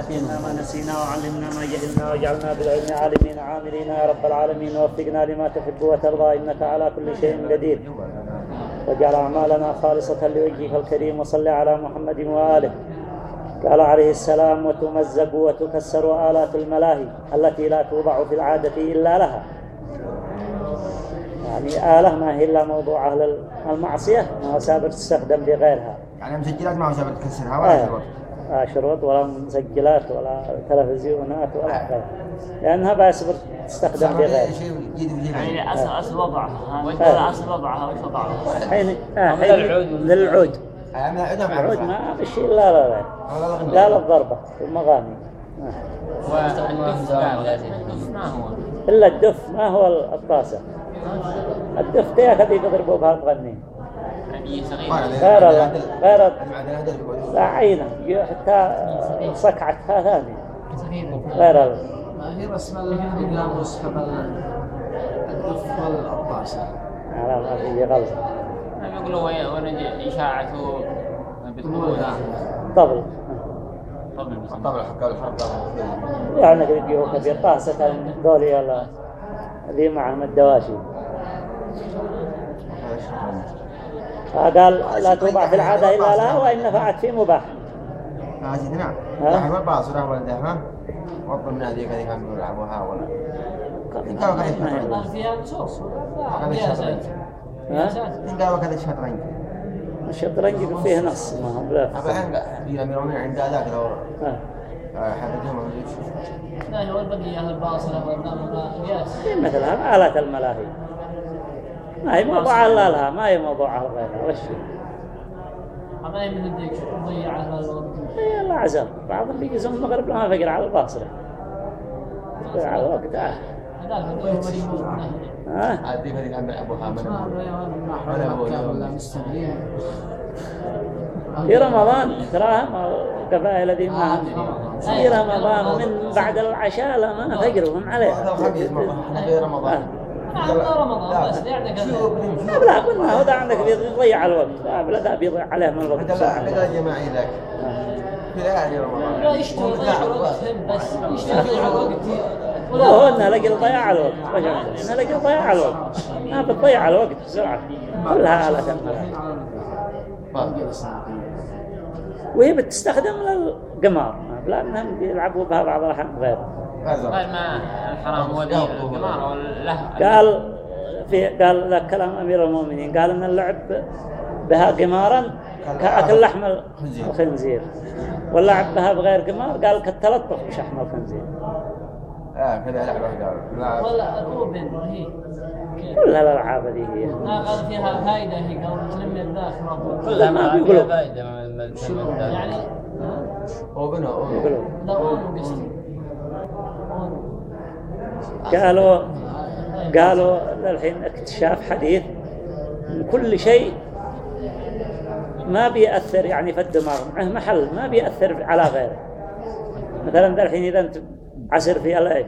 ذكرنا ما نسينا وعلمنا ما جهلنا واجعلنا بالعلم عالمين عاملين يا رب العالمين. ووفقنا لما تحب وترضى. إنك على كل شيء قدير. واجعل أعمالنا خالصة لوجهك الكريم. وصل على محمد وآله. قال عليه السلام وتمزق وتكسر آلات الملاهي التي لا توضع في العادة إلا لها. يعني آلة ما هي إلا موضوع أهل المعصية ما سابر تستخدم لغيرها. يعني مسجلات ما سبب تكسرها؟ ولا آه. شروط آه شروط ولا مسجلات ولا تلفزيونات ولا غيرها لأنها بس تستخدم شيء جديد وجديد يعني أصل أصل وضعها وش آه. أصل وضعها؟ وش وضعها؟ حين آه حين العود. للعود. أيام العود ما مش لا لا لا. لا للضربة المغاني آه. ما هو إلا الدف ما هو الطاسة. الدف هذه يضربوا بها المغنين صغير غير غير ال- المعدن هذا اللي بيقولوا لا عينه ي- حتى صكعتها ثانية غير ما هي رسم القاموس قبل الدف والقاصة على ما في غلط. وين إشاعته بتقول طبل. طبعا حق الحرب يعني يجيبوا كبير طاسة دولي ذي معهم الدواشي. قال لا توضع في العادة إلا لا وإن نفعت في مباح. سيدي نعم ما باص راح ولده ها وضع من هذيك هذيك كانوا يلعبوها ولا إن قالوا كذا شطرنج فيها نصوص هذا الشطرنج ها؟ إن قالوا كذا شطرنج الشطرنج فيه نص ما هو بلا أبا الحين لا في أمير عند ذاك لو شو لا هو البقية الباصرة والنمر قياس مثلها آلات الملاهي. ما هي موضوع إلا لها ما هي موضوع غيرها وش ما هي من ذيك تضيع على الوقت. هي الله عزم. بعضهم بيجزم المغرب لما فقر على الباصرة. فقر على الوقت آه. ما ما ولا مستغلين في رمضان تراهم القبائل ذي ما في رمضان. من بعد العشاء عليه. هذا الخميس مرة. إحنا في رمضان. رمضان لا لا قلنا هذا عندك بيضيع الوقت. لا بلا ذا بيضيع عليه من الوقت. هذا بسرعة. لا هذا جماعي ذاك في ليالي رمضان. لا يشتري يضيع وقتهم بس؟ يشتري يضيع وقت. لا هو انها لقي ضياع الوقت؟ انها لقي ضياع الوقت. ما بتضيع الوقت بسرعة. كلها الملاهي وهي بتستخدم للقمار. لأنهم يلعبوا بها بعض الأحيان غير قال ما الحرام القمار قال في قال ذا كلام أمير المؤمنين. قال أن اللعب بها قمارا كأكل لحم الخنزير واللعب بها بغير قمار قال كالتلطف بشحم الخنزير. آه كذا لعبة قالوا لا. ولا الروبن هي كيف؟ كل الألعاب هذه هي. ما قال فيها فائدة هي قال تنمي الداخل كلها ما بيقولوا. فائدة من من يعني هو بنو هو بيقولوا. لا أونو قصدي. قالوا قالوا الحين اكتشاف حديث ان كل شيء ما بيأثر يعني في الدماغ معه محل ما بيأثر على غيره. مثلا ذا الحين إذا أنت عسر في ال-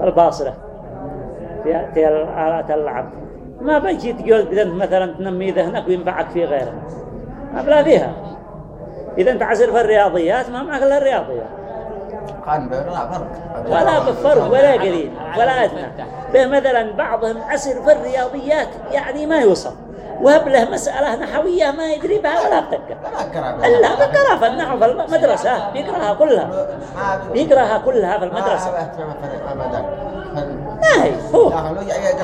الباصرة في آلات اللعب. ما بيجي تقول إذا أنت مثلا تنمي ذهنك وينفعك في غيره. ما بلا فيها. إذا أنت عسر في الرياضيات ما معك إلا الرياضيات. قان لا فرق. ولا بفرق ولا قليل ولا أدنى. به مثلا بعضهم عسر في الرياضيات يعني ما يوصل. وهب له مسألة نحوية ما يدري بها ولا بدقة إلا بقرأ في النحو في المدرسة بيقرأها كلها. بيقرأها كلها في المدرسة. ما هي؟ هو.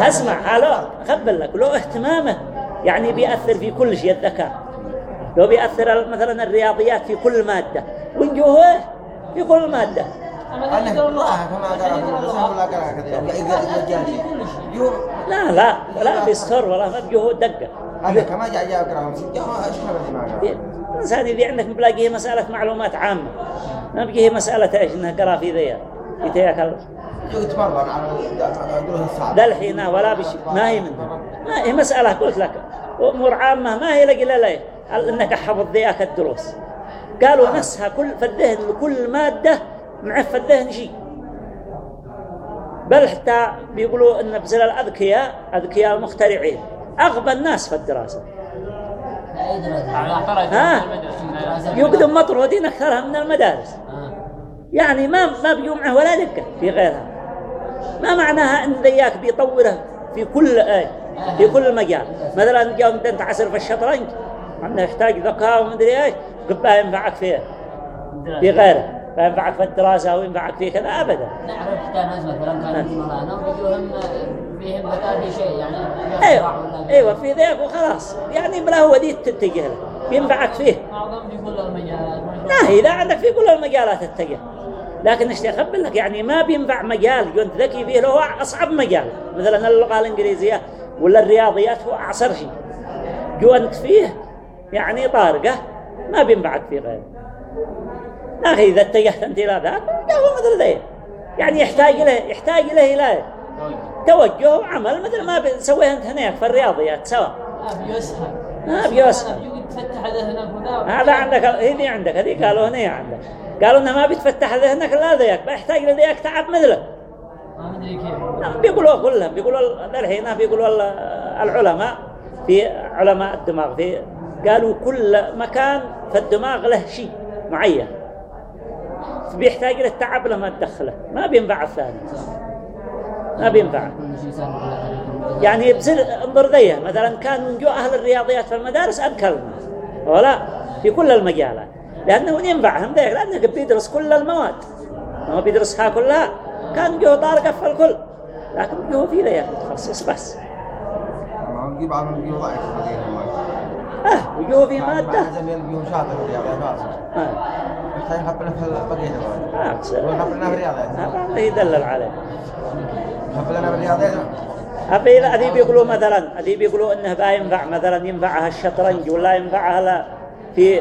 اسمع لو خبر لك. لو اهتمامه يعني بيأثر في كل شيء الذكاء. لو بيأثر مثلا الرياضيات في كل مادة. ونجوه في كل مادة أنا لا لا لا بيسخر ولا ما بيجوه دقة. أنا كما جاء جاء ما ما قال الإنسان إذا عندك بلاقيه مسألة معلومات عامة. ما بقيه مسألة إيش إنها قرأ في ذي يتياكل يتمرن على دروس الصعب ده الحين ولا بش ما هي منها ما هي مسألة قلت لك. أمور عامة ما هي لقي لا إنك حفظ ذيك الدروس. قالوا نسها كل في الذهن لكل مادة مع في الذهن شيء بل حتى بيقولوا إن بزل الأذكياء أذكياء المخترعين أغبى الناس في الدراسة. ها؟ يقدم مطرودين أكثرها من المدارس. يعني ما ما بيومعه ولا دقة في غيرها. ما معناها إن ذياك بيطوره في كل آية في كل مجال. مثلا يوم انت عسر في الشطرنج انه يحتاج ذكاء ومدري إيش. قبها ينفعك فيه في غيره. فينفعك في الدراسة وينفعك في كذا أبدا. نعرف كان ناس مثلا كانوا في مولانا ويجوهم فيهم ذكاء في شيء يعني أيوة. أيوة في ذيك وخلاص. يعني بلا هو دي تتجه له. بينفعك فيه. معظم في كل المجالات. لا إذا عندك في كل المجالات اتجه لكن إيش اخبر لك؟ يعني ما بينفع مجال انت ذكي فيه له هو أصعب مجال. مثلا اللغة الإنجليزية ولا الرياضيات هو أعصر شيء. جو انت فيه يعني طارقة ما بينفعك في غيره. لكن إذا اتجهت أنت إلى ذاك هو مثل ذي يعني يحتاج له يحتاج له إلى توجه وعمل مثل ما بنسويه أنت هناك في الرياضيات سوا. ما بيسهل ما بيسهل. هذا عندك هذي عندك هذي قالوا هنا عندك. قالوا إنه ما بيتفتح ذهنك لا ذيك بيحتاج لذيك تعب مثله. ما مدري كيف. نعم، بيقولوا كلهم بيقولوا الحين بيقولوا ال- العلماء في علماء الدماغ في قالوا كل مكان في الدماغ له شيء معين. بيحتاج له التعب لما تدخله. ما بينفع الثاني. ما بينفع. يعني بصير انظر ذيه مثلا كان جو أهل الرياضيات في المدارس أذكر الناس. ولا في كل المجالات. لأنه ينفعهم ذيك لأنه بيدرس كل المواد. ما بيدرسها كلها كان جو طارقة في الكل لكن جو في ذيك متخصص بس. ما نجيب بيو ضعيف. آه. في بيو شاطر في آه. يحتاج في المواد آه. في يدلل عليه. يحب لنا في الرياضة أبي لا أذي بيقولوا مثلا أذي بيقولوا إنه با ينفع مثلا ينفعها الشطرنج ولا ينفعها لا. في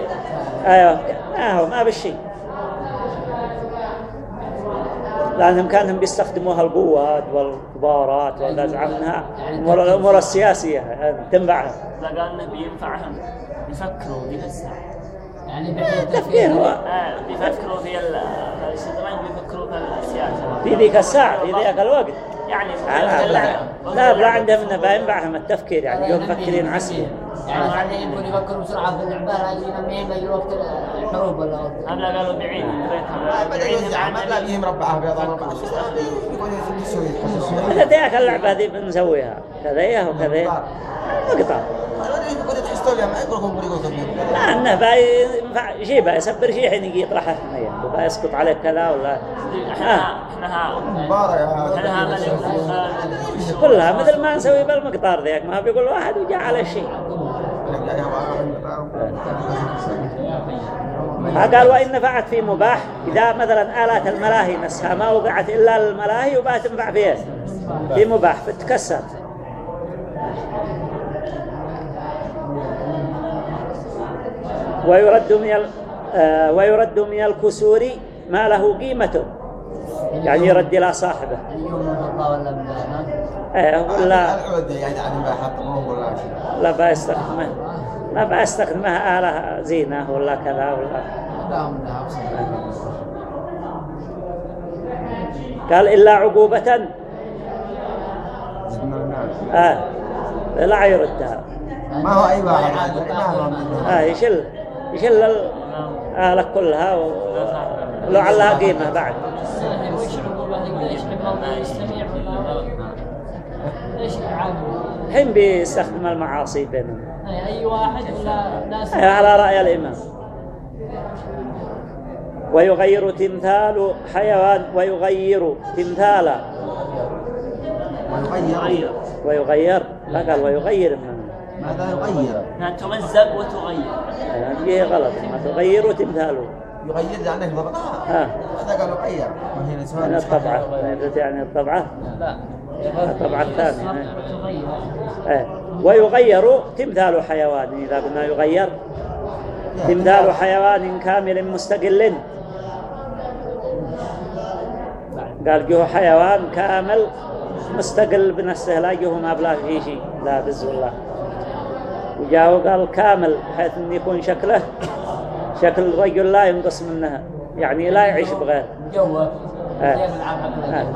أيوه ما هو ما بالشيء. لأنهم كأنهم بيستخدموها القوات والكبارات والنزع منها أمور الأمور السياسية يعني تنفعها لا قال انه بينفعهم يفكروا ذيك الساعة يعني تفكير هو. آه بيفكروا في ال- الشطرنج بيفكروا في السياسة. في ذيك الساعة في ذيك الوقت. يعني لا لا. لا, لا عندهم إنه با ينفعهم التفكير يعني يوم مفكرين عسكري. يعني يمكن يفكروا بسرعة في اللعبة لا ينميهم لاجل وقت الحروب ولا هذا قالوا بعيد بدأ يوزع عمل لا بيه مربعة بيض مثل ذيك اللعبة ذي بنسويها كذا وكذا مقطع ما لا انه باي ينفع باي يسبر شيء حين يجي يطرحه حنيا وباي يسقط عليك كذا ولا إحنا. إحنا كلها مثل ما نسوي بالمقطار ذيك ما بيقول واحد وجاء على شيء قال وإن نفعت في مباح إذا مثلا آلات الملاهي نفسها ما وقعت إلا للملاهي وبقى تنفع فيها. في مباح بتكسر. ويرد من ال... آه ويرد من الكسور ما له قيمته يعني يرد إلى صاحبه. ولا بالذهب آه ولا العود يعني ما حطموه ولا لا بيستخدمه لا بيستخدمها آلة زينة ولا كذا ولا. لا قال إلا عقوبة. آه. لا يردها. ما هو أي واحد ما آه يشل. يشل الآلة كلها ولو علها قيمة بعد. وش عقوبة؟ الموضوع يستمع ولا إيش عاقبه؟ الحين بيستخدم المعاصي بينهم. يعني أي واحد ولا ناس؟ على رأي الإمام. ويغير تمثال حيوان ويغير تمثال. ويغير. ويغير. لا قال ويغير. من ماذا يغير؟ يعني تمزق وتغير. هي غلط. ما تغير تمثاله يغير يعني ضبطها ها. هذا قال يغير؟ يعني الطبعة. يعني الطبعة. لا. الطبعة الثانية تغير إيه. ويغير تمثال حيوان إذا قلنا يغير تمثال حيوان كامل مستقل. قال جه حيوان كامل مستقل بنفسه لا جه ما بلا فيه شيء لا بز ولا وجاء وقال كامل بحيث أن يكون شكله شكل الرجل لا ينقص منها يعني لا يعيش بغير. جوه. آه. آه.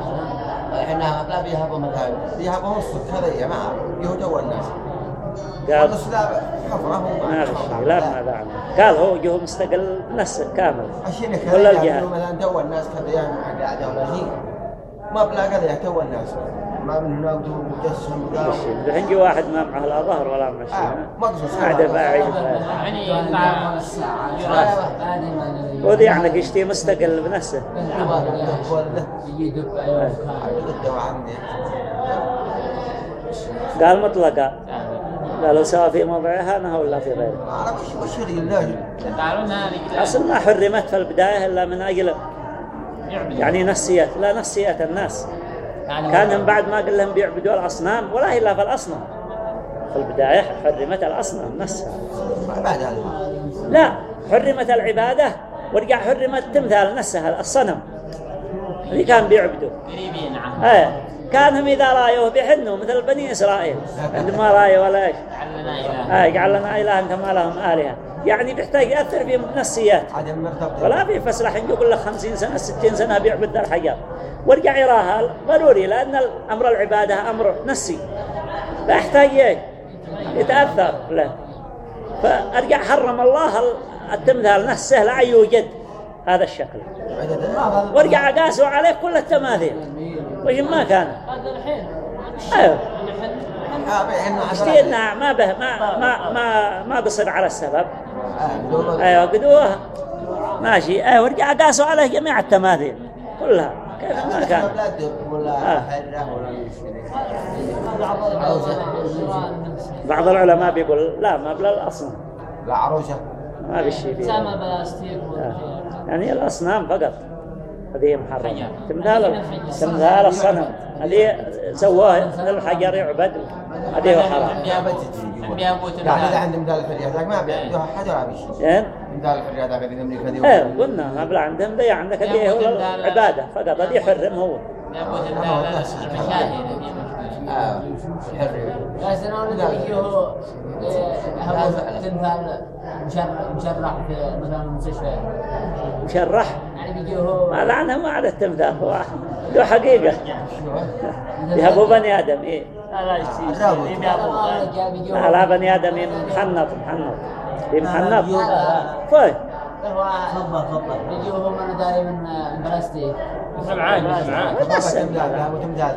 إحنا لا بيهبوا مثلا بيهبوا نص هذا يا معه يهو جو الناس قال لا ما لا عنه قال هو جهه مستقل بنفسه كامل. يعملوا مثلا تو الناس كذا ولا شيء. ما بلا كذا تو الناس ما من هنا مجسم وقال الحين جه واحد ما معه لا ظهر ولا آه، مشي مقصص قاعد باعي يعني وذي يعني يشتي مستقل بنفسه. يدب قال مطلقة. قالوا سواء في موضعها أنا ولا في غيره. أصل ما حرمت في البداية إلا من أجل يعني نسيت. لا نسيت الناس. كانهم بعد ما قال لهم بيعبدوا الأصنام ولا إلا في الأصنام. في البداية حرمت الأصنام نفسها. لا حرمت العبادة ورجع حرمت تمثال نفسها الصنم. اللي كان بيعبدوا قريبين نعم إيه. كانهم إذا رايوه بيحنوا مثل بني إسرائيل. عندما رايوا ولا إيش. آه قال لنا إله أنت ما لهم آلهة. يعني بيحتاج يأثر في نفسيات ولا في فس راح يقول له 50 سنة 60 سنة بيعبد ذا الحجر وارجع يراها ضروري لأن أمر العبادة أمر نفسي فيحتاج إيه؟ يتأثر. له فأرجع حرم الله التمثال نفسه لا يوجد هذا الشكل. وارجع قاسوا عليه كل التماثيل. وش ما كان. هذا الحين. أيوه. ما به ما ما ما ما بصير على السبب. أيوه قدوه ماشي. أيوه ورجع قاسوا عليه جميع التماثيل كلها. كيف؟ ما كان. آه. بعض العلماء بيقول لا ما بلا الأصنام. لا عروسة. ما في شيء فيه سامة بلاستيك. آه. يعني الأصنام فقط. هذه محرمة. تمثال تمثال الصنم. اللي سواه للحجر يعبد. هذه حرام. لا إذا عندهم مثال الحرية ذاك ما بيعبدوها حد ولا بشيء زين مثال الحرية ذاك اللي أمريكا ذي إيه قلنا ما بلا عندهم ذي عندك اللي هو العباده فقط هذه يحرم هو. أبو تمثال المشاهد هذه آه الحرية بس أنا ولد يجيه هو تمثال مشرح مشرح في مثلا المستشفى؟ مشرح يعني بيجيه هو ما لعنة ما على التمثال هو له حقيقة. يهبوا بني آدم إيه. لا لا بني آدم محنط محنط. في محنط. طيب. بيجيه هو من داري من البلاستيك سمعان سمعان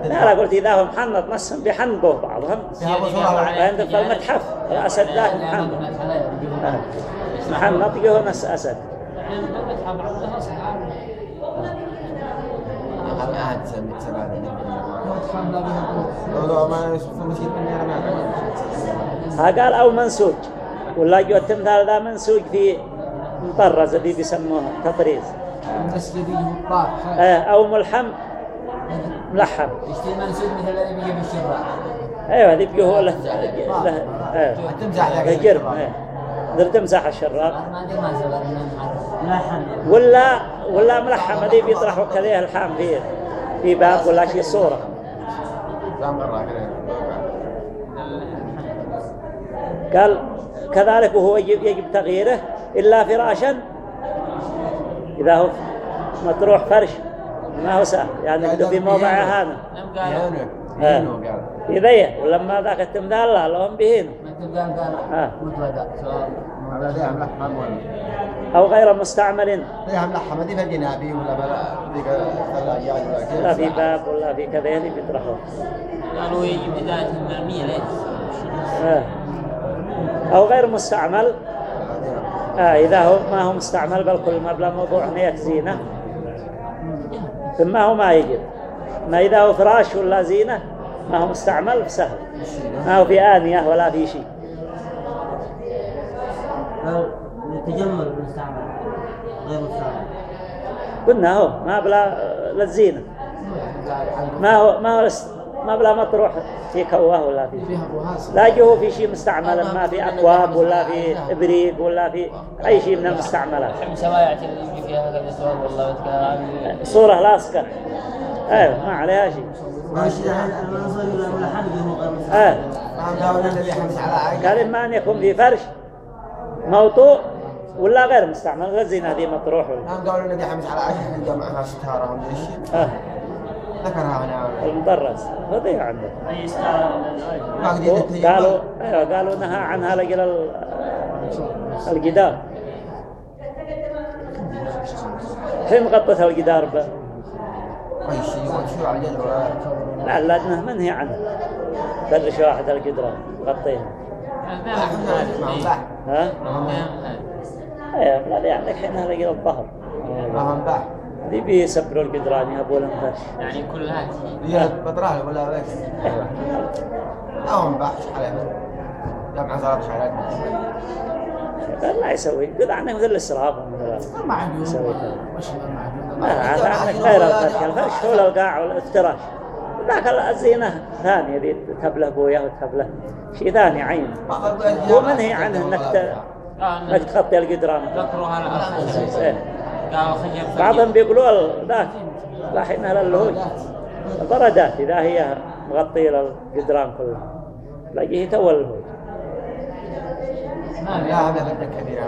لا لا قلت إذا هو محنط نصهم بيحنطوه بعضهم. عندك في المتحف. الاسد ذاك محنط. محنط يهو نص أنا ها قال أو منسوج. ولا جو التمثال ذا منسوج في مطرز اللي بيسموه تطريز. الطاف آه، أو ملحم. ملحم. يشتري منسوب مثل الذي بيجي بالشراع أيوه هذه بيقول له له تمزح ذاك الجرم إيه قدر تمسح الشراب ما ادري ما سبب لحم ولا ولا ملحم هذه بيطرحوا كذا الحام في في باب ولا شيء صورة. قال كذلك وهو يجب, يجب تغييره إلا فراشا إذا هو مطروح فرش ما هو سهل. يعني بده في موضعها هذا. يهانوا في ذي ولما ذاك التمثال لا لهم بهينه. قال؟ مطلقة أو غير مستعمل فيها ملحم دي في الجنابي ولا بلا؟ ذيك الثلاجات ولا كذا. ولا في باب ولا في كذا اللي بيطرحوه قالوا يجب إدارة المرمية ليه. أو غير مستعمل. آه إذا هو ما هو مستعمل بل كل مبلغ موضوع نية زينة. ثم هو ما يجب ما إذا هو فراش ولا زينة ما هو مستعمل سهل. ما هو في آنية ولا في شيء. تجمل المستعمل غير مستعمل. قلنا هو ما بلا للزينة. ما هو ما هو ما بلا مطروح في كواة ولا في لا يجيه في شيء مستعمل ما في أكواب ولا في إبريق ولا في أي شيء من المستعملات صورة لاصقة. أيوه ما عليها شيء. مستعمل إيه. ما قال إما أن يكون في فرش موطوء ولا غير مستعمل زين هذه مطروح ولا. ما قالوا الذي حمس على عين عنده معها ستارة ولا شيء. ذكرها المدرس. قد يتجمل. قالوا أيوه قالوا نهى عنها ال- الجدار حين غطت الجدار ب... اي شيء وشو على الجد ولا لا انه منهي عنه فرش واحد الجدران غطيها ها؟ أيوه لا يعني الحين هذا قل الظهر. ما دي بيسبروا الجدران يبوا لهم فرش يعني كلها تجي هي بطراه ولا بس؟ لا هم باح إيش عليهم جمع صارت شعرات قال لا يسوي. قد عنه مثل الإسراف. مثل ما عندهم يسوي لا هذا عنك غير الفرش هو القاع والافتراش ذاك الزينة ثانية ذي تهب له بويه وتهب له شيء ثاني عين هو منهي عنه انك انك تغطي الجدران ذكروا هذا بعضهم بيقولوا ال- ذاك لا حينها للهوج البردات إذا هي مغطية الجدران كلها تلاقيه تو الهوج لا هذا بدك كبير.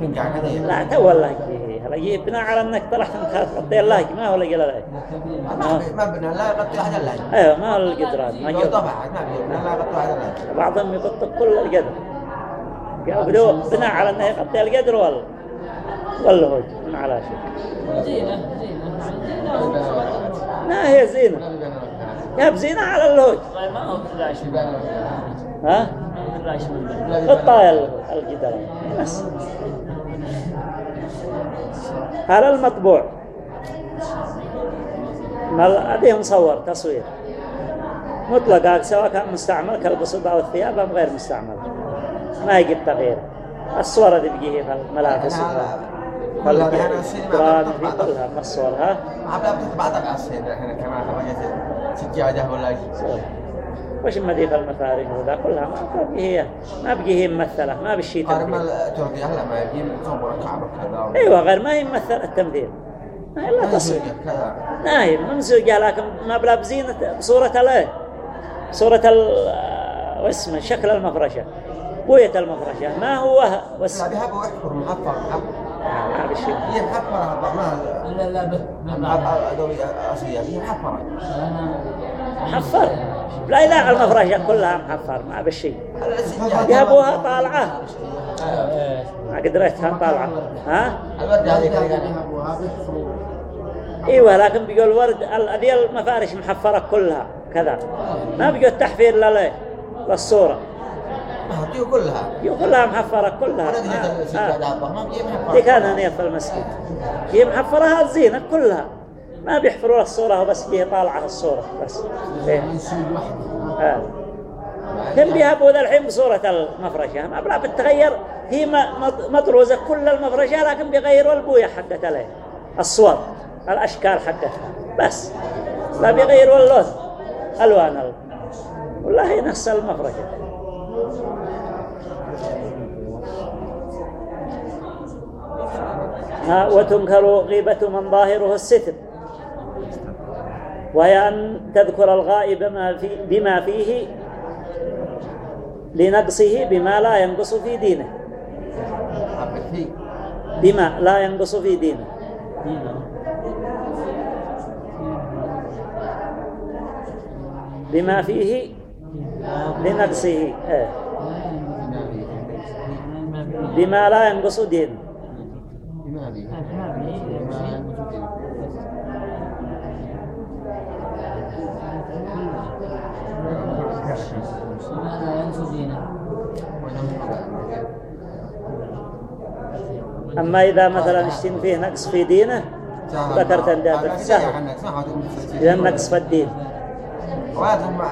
ينقع كثير لا تو اللهج. هلاقيه بناء على إنك طلعت انت تغطي اللهج. ما هو لقى اللهج. ما ما بدنا لا يغطي أحد الا أيوه ما هو الجدران. ما ما بدنا لا يغطي أحد الا بعضهم يغطي كل القدر قالوا بناء على إنه يغطي القدر ولا والهوج ما على شيء. زينة زينة. زينة ما هي زينة؟ يا بزينة على الهوج. طيب ما هو فراش ها؟ فراش من غطايا ال- الجدران بس. هذا المطبوع. هذه مصور تصوير. مطلق سواء كان مستعمل كالبسوط أو الثياب أم غير مستعمل. ما يجب تغيير. الصور دي بيجي في الملابس كلها الحين السينما كلها من الصور ها؟ ما بتطبع طبع السينما إحنا كمان خرجت سجادة ولا شيء. وش مديف المفارق وذا؟ كلها ما بقي هي ما بقي هي ممثلة ما بالشيء تمثيل. هلا ما كعب كذا. أيوه غير ما هي ممثلة التمثيل. ما هي الا تصوير. كذا. ما هي ممزوجة لكن ما بلا بزينة بصورة الايه صورة ال واسمه شكل المفرشة. بوية المفرشة. ما هو بس. لا بيحبوا يحفروا محفر محفر ما بالشيء هي محفرة ما لا لا به أصلية هي محفرة محفر لا لا المفرشة كلها محفر ما بالشيء جابوها طالعة. ما قدرتها طالعة. ها؟ الوردة هذه كذا إيوه لكن بيقول ورد ذي المفارش محفرة كلها كذا. ما بيقول التحفير لا للصورة. هي كلها. يو كلها محفرة كلها. ورقة آه. محفرة. دي كان هنا في المسجد. هي محفرها الزينة كلها. ما بيحفروا لها الصورة بس هي طالعة الصورة بس. آه. كم بيهبوا ذا الحين بصورة المفرشة. ما بلا بتغير. هي مطروزة كل المفرشة لكن بيغيروا البوية حقتها عليه الصور الأشكال حقتها. بس. لا بيغيروا اللون ألوان ال- والله نفس المفرشة. وتنكر غيبة من ظاهره الستر. وهي أن تذكر الغائب بما فيه لنقصه بما لا ينقص في دينه. بما لا ينقص في دينه. بما فيه لنقصه إيه. بما لا ينقص دينه لا ينسوا دينه أما إذا مثلا اشتم فيه نقص في دينه ذكرت أن ده سهل إذا النقص في الدين وهذا ما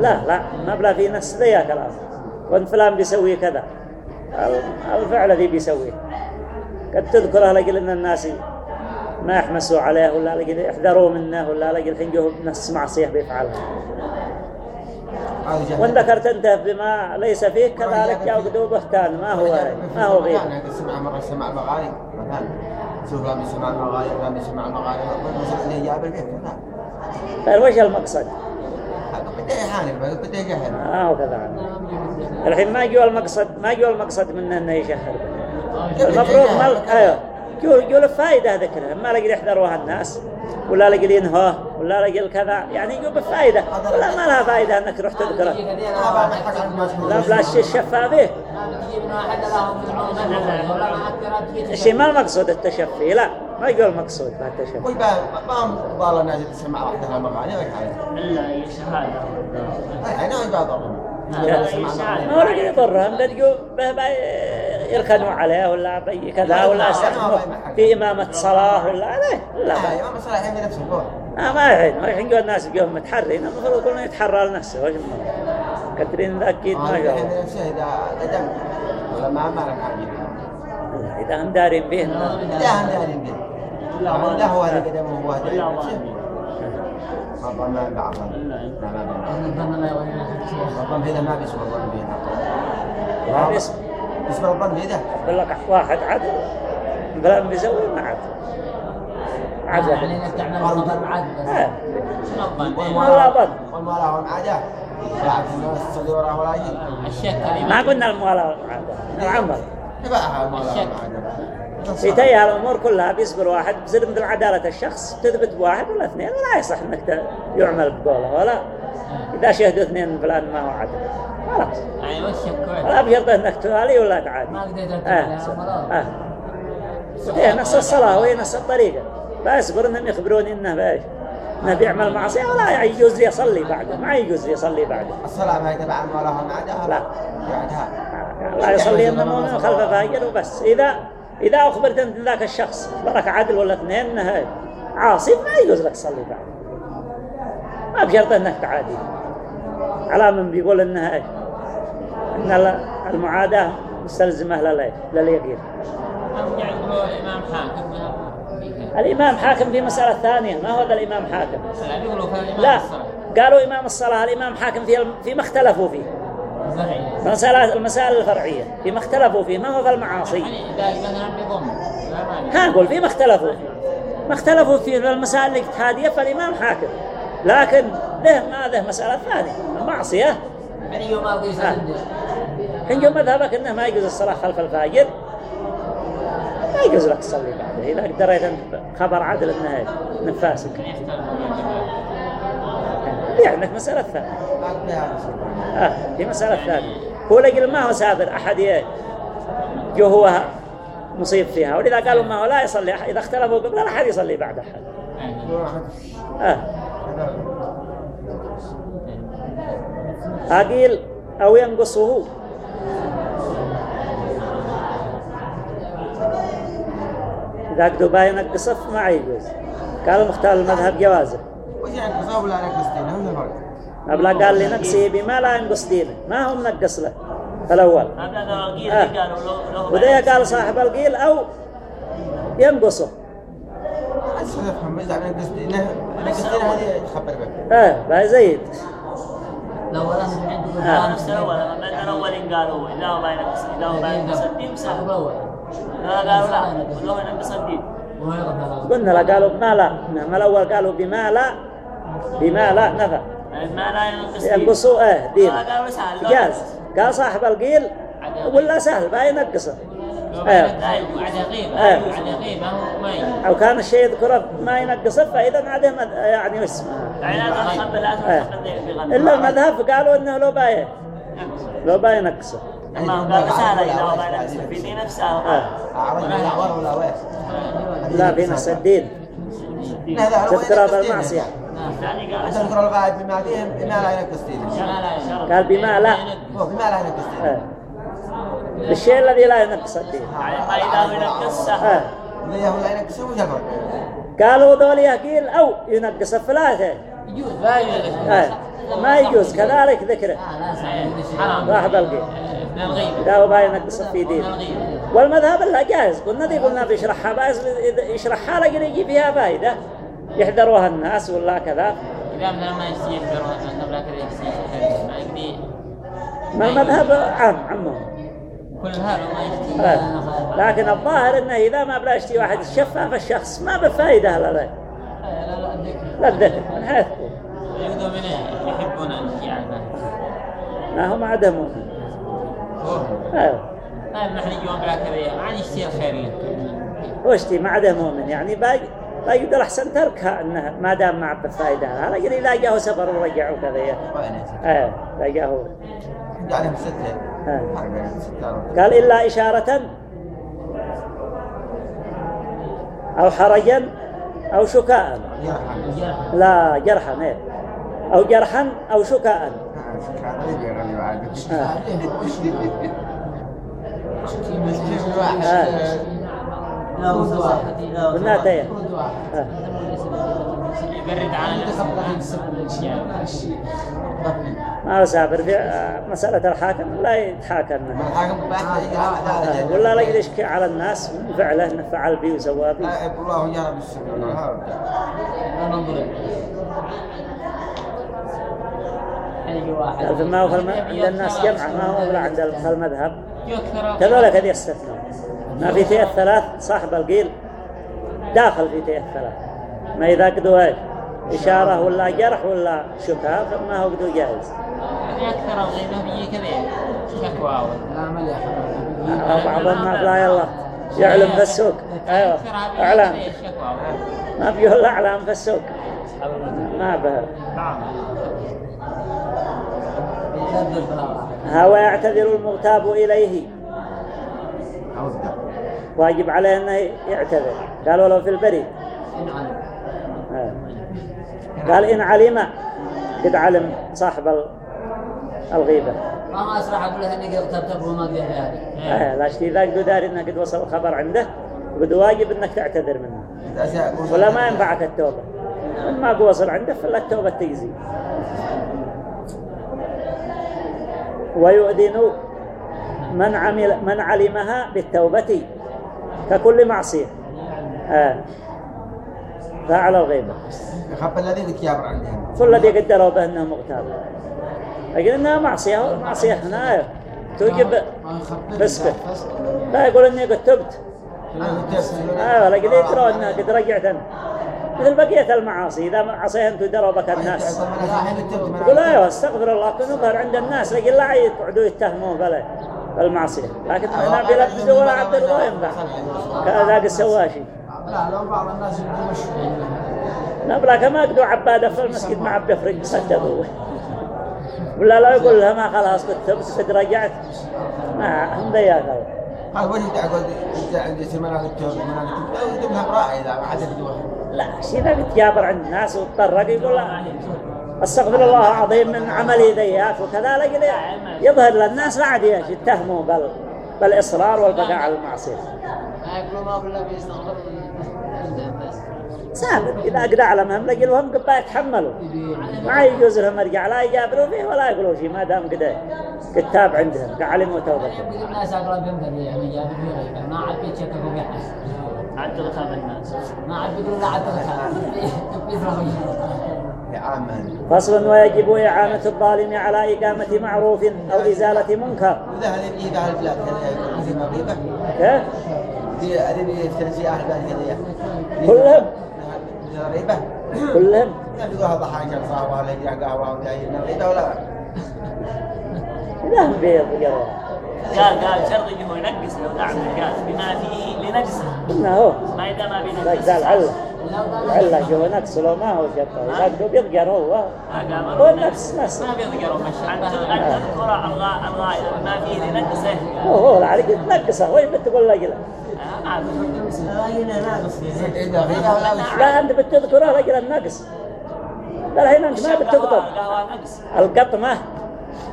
لا لا ما بلا في نفس ذي كلام. وان فلان بيسوي كذا. ال- الفعل ذي بيسويه قد تذكرها لقل إن الناس ما يحمسوا عليه ولا لقل يحذروا منه ولا لقل الحين جوه نفس معصيه بيفعلها وان ذكرت أنت بما ليس فيه كذلك جاء قدو بهتان. ما هو ما هو غير. يعني سمع مرة سمع المغارب مثلا. شوف فلان بيسمع المغارب فلان بيسمع المغارب مثلا اللي جاب البيت كذا طيب وش المقصد؟ بدي يحانك بدي يجهل ما هو كذا الحين ما جوا المقصد ما جوا المقصد منه إنه يشهر. المفروض ما أيوه. يقول فائدة ذكرها ما لقي يحذروها الناس ولا لقي ينهوه ولا لقي كذا يعني يقول بفائدة ولا ما لها فائدة انك تروح تذكره ما لا بلا الشيء الشفافيه ما بتجي من واحد لهم فرعون ولا معكرات بيت الشيء ما المقصود التشفي لا ما يقول مقصود بهالتشفي وش بقى ما ضال الناس تسمع وحدها المغاني ولا حاجة إلا هي شهادة الحين ما يبقى ضرهم ما هو رجل يضرهم به يركنوا عليه ولا بي كذا ولا يستخدموا في إمامة صلاة ولا لا لا. لا امام صلاح يمي نفسه آه ما يحين ما يحين يقول الناس بيهم متحرين. المفروض كلنا يتحرى لنفسه وش كثيرين ذا أكيد ما الحين يقول. نفسه اذا قدم ولا ما ما إذا هم دارين به. لا هم دارين به. لا هو اللي قدمه هو هذا نفسه ما ظن بعض ما ما الظن ما يغني الظن بهذا ما بيسوى الظن بهذا ما بيس بيسوى الظن لك واحد عدل بلا بيزوي ما عدل عدل يعني عاد بس آه. شنو الظن والله ظن والمال هم عاده الشك. ما قلنا الموالاة عادة العمل تيها الأمور كلها بيصبر واحد بزر مثل عدالة الشخص تثبت بواحد ولا اثنين ولا يصح إنك ت- يعمل بقوله ولا؟ إذا شهدوا اثنين فلان ما هو عدل خلاص. يعني وش شك ولا بشرط إنك توالي ولا تعادي. ما قدرت آه. آه. هي نفس الصلاة وهي نفس الطريقة. بأصبر إنهم يخبروني إنه بإيش؟ إنه بيعمل معصية ولا يجوز لي يصلي بعده. ما يجوز لي يصلي بعده. الصلاة ما هي تبع المال هم عاده لا. بعدها. لا يصلي انه مؤمن خلف فاجر وبس. إذا إذا أخبرت أنت ذاك الشخص اخبرك عدل ولا اثنين إنه عاصي ما يجوز لك تصلي بعده ما بشرط إنك تعادي على من بيقول انها إيش إن ال- المعاداة مستلزمة لليش لليقين الإمام حاكم في مسألة ثانية. ما هو ذا الإمام حاكم؟ لا الإمام الصلاة. قالوا إمام الصلاة الإمام حاكم في فيما اختلفوا فيه. الزرعي المسائل الفرعيه فيما اختلفوا فيه ما هو في المعاصي؟ يعني مثلا بضم. لا مانع. ها أقول فيما اختلفوا ما اختلفوا في المسائل الاجتهادية فالإمام حاكم. لكن له ما له مسألة ثانية المعصية. يعني يوم حين يوم مذهبك أنه ما يجوز الصلاة خلف الفاجر. ما يجوز لك تصلي بعده. إذا قدرت خبر عدل أنه إيش؟ في عندك مسألة ثانية. بها آه في مسألة ثانية. هو لقل ما هو سابر أحد هو مصيب فيها. ولذا قالوا ما هو لا يصلي. إذا اختلفوا قبل لا أحد يصلي بعد أحد. آه. أقيل أو ينقصه. إذا قدوا ينقصه ما يجوز قال مختار المذهب جوازه. يعني نقص دينه هم الفرق أبلا قال لي نقصه بما لا ينقص دينه. ما هو منقص له؟ الأول. آه. وذا قال صاحب القيل أو ينقصه. نقص نقص آه باي زيد لو من عندكم آه. نفس الأول. لما الأولين قالوا إذا هو بينقص إذا هو بينقص الدين صاحب الأول لا قالوا لا. كلهم ينقص الدين. قلنا لا قالوا بما لا. إنما الأول قالوا بما لا بما لا نفع. ما لا ينقص دين ينقصوا آه دين. آه، قالوا سهل. لو جاز. قال صاحب القيل ولا سهل باي ينقصه. آه. آه. ما أو كان الشيء يذكره ما ينقصه فإذا عاده مد- يعني اسمه يعني إلا المذهب قالوا إنه لو باي لو باي ينقصه. أما هو قال سهل إذا هو بينقص في دين نفسه. لا في نفس الدين. تذكره بالمعصية الثاني قال تذكر الغايب بما فيه بما لا ينقص قال بما لا بما لا ينقص دينه. بالشيء الذي لا ينقص الدين إذا ينقص سهل آه. اذا هو لا ينقص الفرق؟ قالوا ذول يقيل أو ينقص الثلاثة يجوز. ما يجوز كذلك ذكره من الغيبة إذا هو باي ينقص في من دين والمذهب لا جائز قلنا ذي قلنا بيشرحها بايز يشرحها لقد يجي فيها فائدة يحذروها الناس ولا كذا؟ إذا مثلا ما يستطيع يحضرها مثلا لا كذا يستطيع ما يقدي ما المذهب؟ عام عمهم. كل هذا ما. لكن الظاهر إنه إذا ما بلا يشتي واحد شفاف الشخص ما بفائده لا لا لا لا الذكر. من حيث؟ يقدروا منه يحبون الشيعة ما هم عدمهم آه. طيب نحن نجي بلا كذا. ما عاد يشتي الخير له واشتي ما عده مؤمن يعني باقي. باقي احسن تركها انها ما دام ما عبد فائده هذا لكن اذا جاءه سفر ورجع وكذا إيه لا جاءه عليهم ستة آه. حرقين ستة قال الا اشاره أو حرجا أو شكاء لا جرحا إيه. أو جرحا أو شكاء شكرا قلنا آه. يبرد الاشياء ما هو سافر في آه، مسألة الحاكم لا يتحاكم من الحاكم بعد آه، ولا لا يشكي على الناس. من فعله انه فعل بي وسوى بي الله يا رب السبيل لا ننظر أي واحد. قال فما هو عند الناس جمعة. ما هو ولا عند المذهب. كذلك هذه يستثنوا ما في تيه الثلاث صاحب القيل. داخل في تيه الثلاث ما إذا قدوا إيش إشارة ولا جرح ولا شكا فما هو قدوا جائز يعني أكثر الغيبة بيجي كذا شكوى. لا مليح بعضهم ما لا يلا. يعلم في السوق. أيوة. إعلام. شكوى. ما فيه إلا إعلام في السوق. ما به نعم. هو يعتذر المغتاب إليه. واجب عليه أنه يعتذر. قالوا له في البريد. آه. قال إن علم قد علم صاحب ال- الغيبة. ما أسرع أقول له إني اغتبتك وما قدر هذه آه. لا شتي إذا قدوا داري إنه قد وصل الخبر عنده. قد واجب إنك تعتذر منه. ولا ما ينفعك التوبة. ما وصل عنده فلا التوبة تجزي. ويؤذن من عمل من علمها بالتوبة. ككل معصية. آه. فعل الغيبة يخبر الذي يتكابر عندهم كل الذي قدروا به انه مغتاب. لكن إنها معصية معصية هنا. توجب فسقه لا يقول إني قد تبت. أيوه لكن يدروا إنها قد رجعت. أنا. مثل بقية المعاصي إذا عصيها انت دروا بك الناس. يقول أيوه استغفر الله كن يظهر عند الناس. لكن لا يقعدوا يتهمون بلا بالمعصية لكن هنا بيلبسوا ولا عبد الله ينفع. كذاك السواشي. لا لو بعض الناس يمشوا نبلا كما قدوا عبادة في المسجد ما عبد يفرق سجدوا ولا لا يقول لها ما خلاص كنت تبت قد رجعت. ما هم الله قال وين انت أقول انت عندي سمنة التوب من التوب إذا ما حد يدوها لا شيء ذا بتجابر عند الناس. وتطرق يقول لا. استغفر الله العظيم من عملي ذياك وكذا لكن يظهر للناس لا عاد يتهموا بال بالإصرار والبقاء على المعصية يقولوا ثابت إذا قد أعلمهم لقي لهم قبا يتحملوا ما يجوز لهم يرجع لا يجابروا فيه ولا يقولوا شيء ما دام قد كتاب عندهم كعلموا توبتهم الناس أقرب يمكن يعني جاب غيبة ما عاد بيتشككوا بأحد عد الخاب الناس ما عاد بيقولوا لا عاد بيفرحوا يا عامة فصل ويجب إعانة الظالم على إقامة معروف أو إزالة منكر. وذا هذه قال البلاد هذه في مغربة كيف؟ هذه أهل البلاد هذه كلهم. غريبة كلهم. ضحايا صاحبها ولا يجي قهوة ولا؟ لا هم بيض قال قال شرط إنه ينقص لو دعم القاس بما فيه لنقصه قلنا هو. ما إذا ما بينقص العلة العلة جو نقص لو ما هو جبه ذاك بيضقر هو. هو نفس نفس. ما بيذكروا مش عن تذكر الغاء الغاء ما فيه لنقصه هو هو العلق تنقصه. وين بتقول له آه، لا هنا لا أنت بتذكره رجل النقص لا الحين أنت ما نقص. القطمة.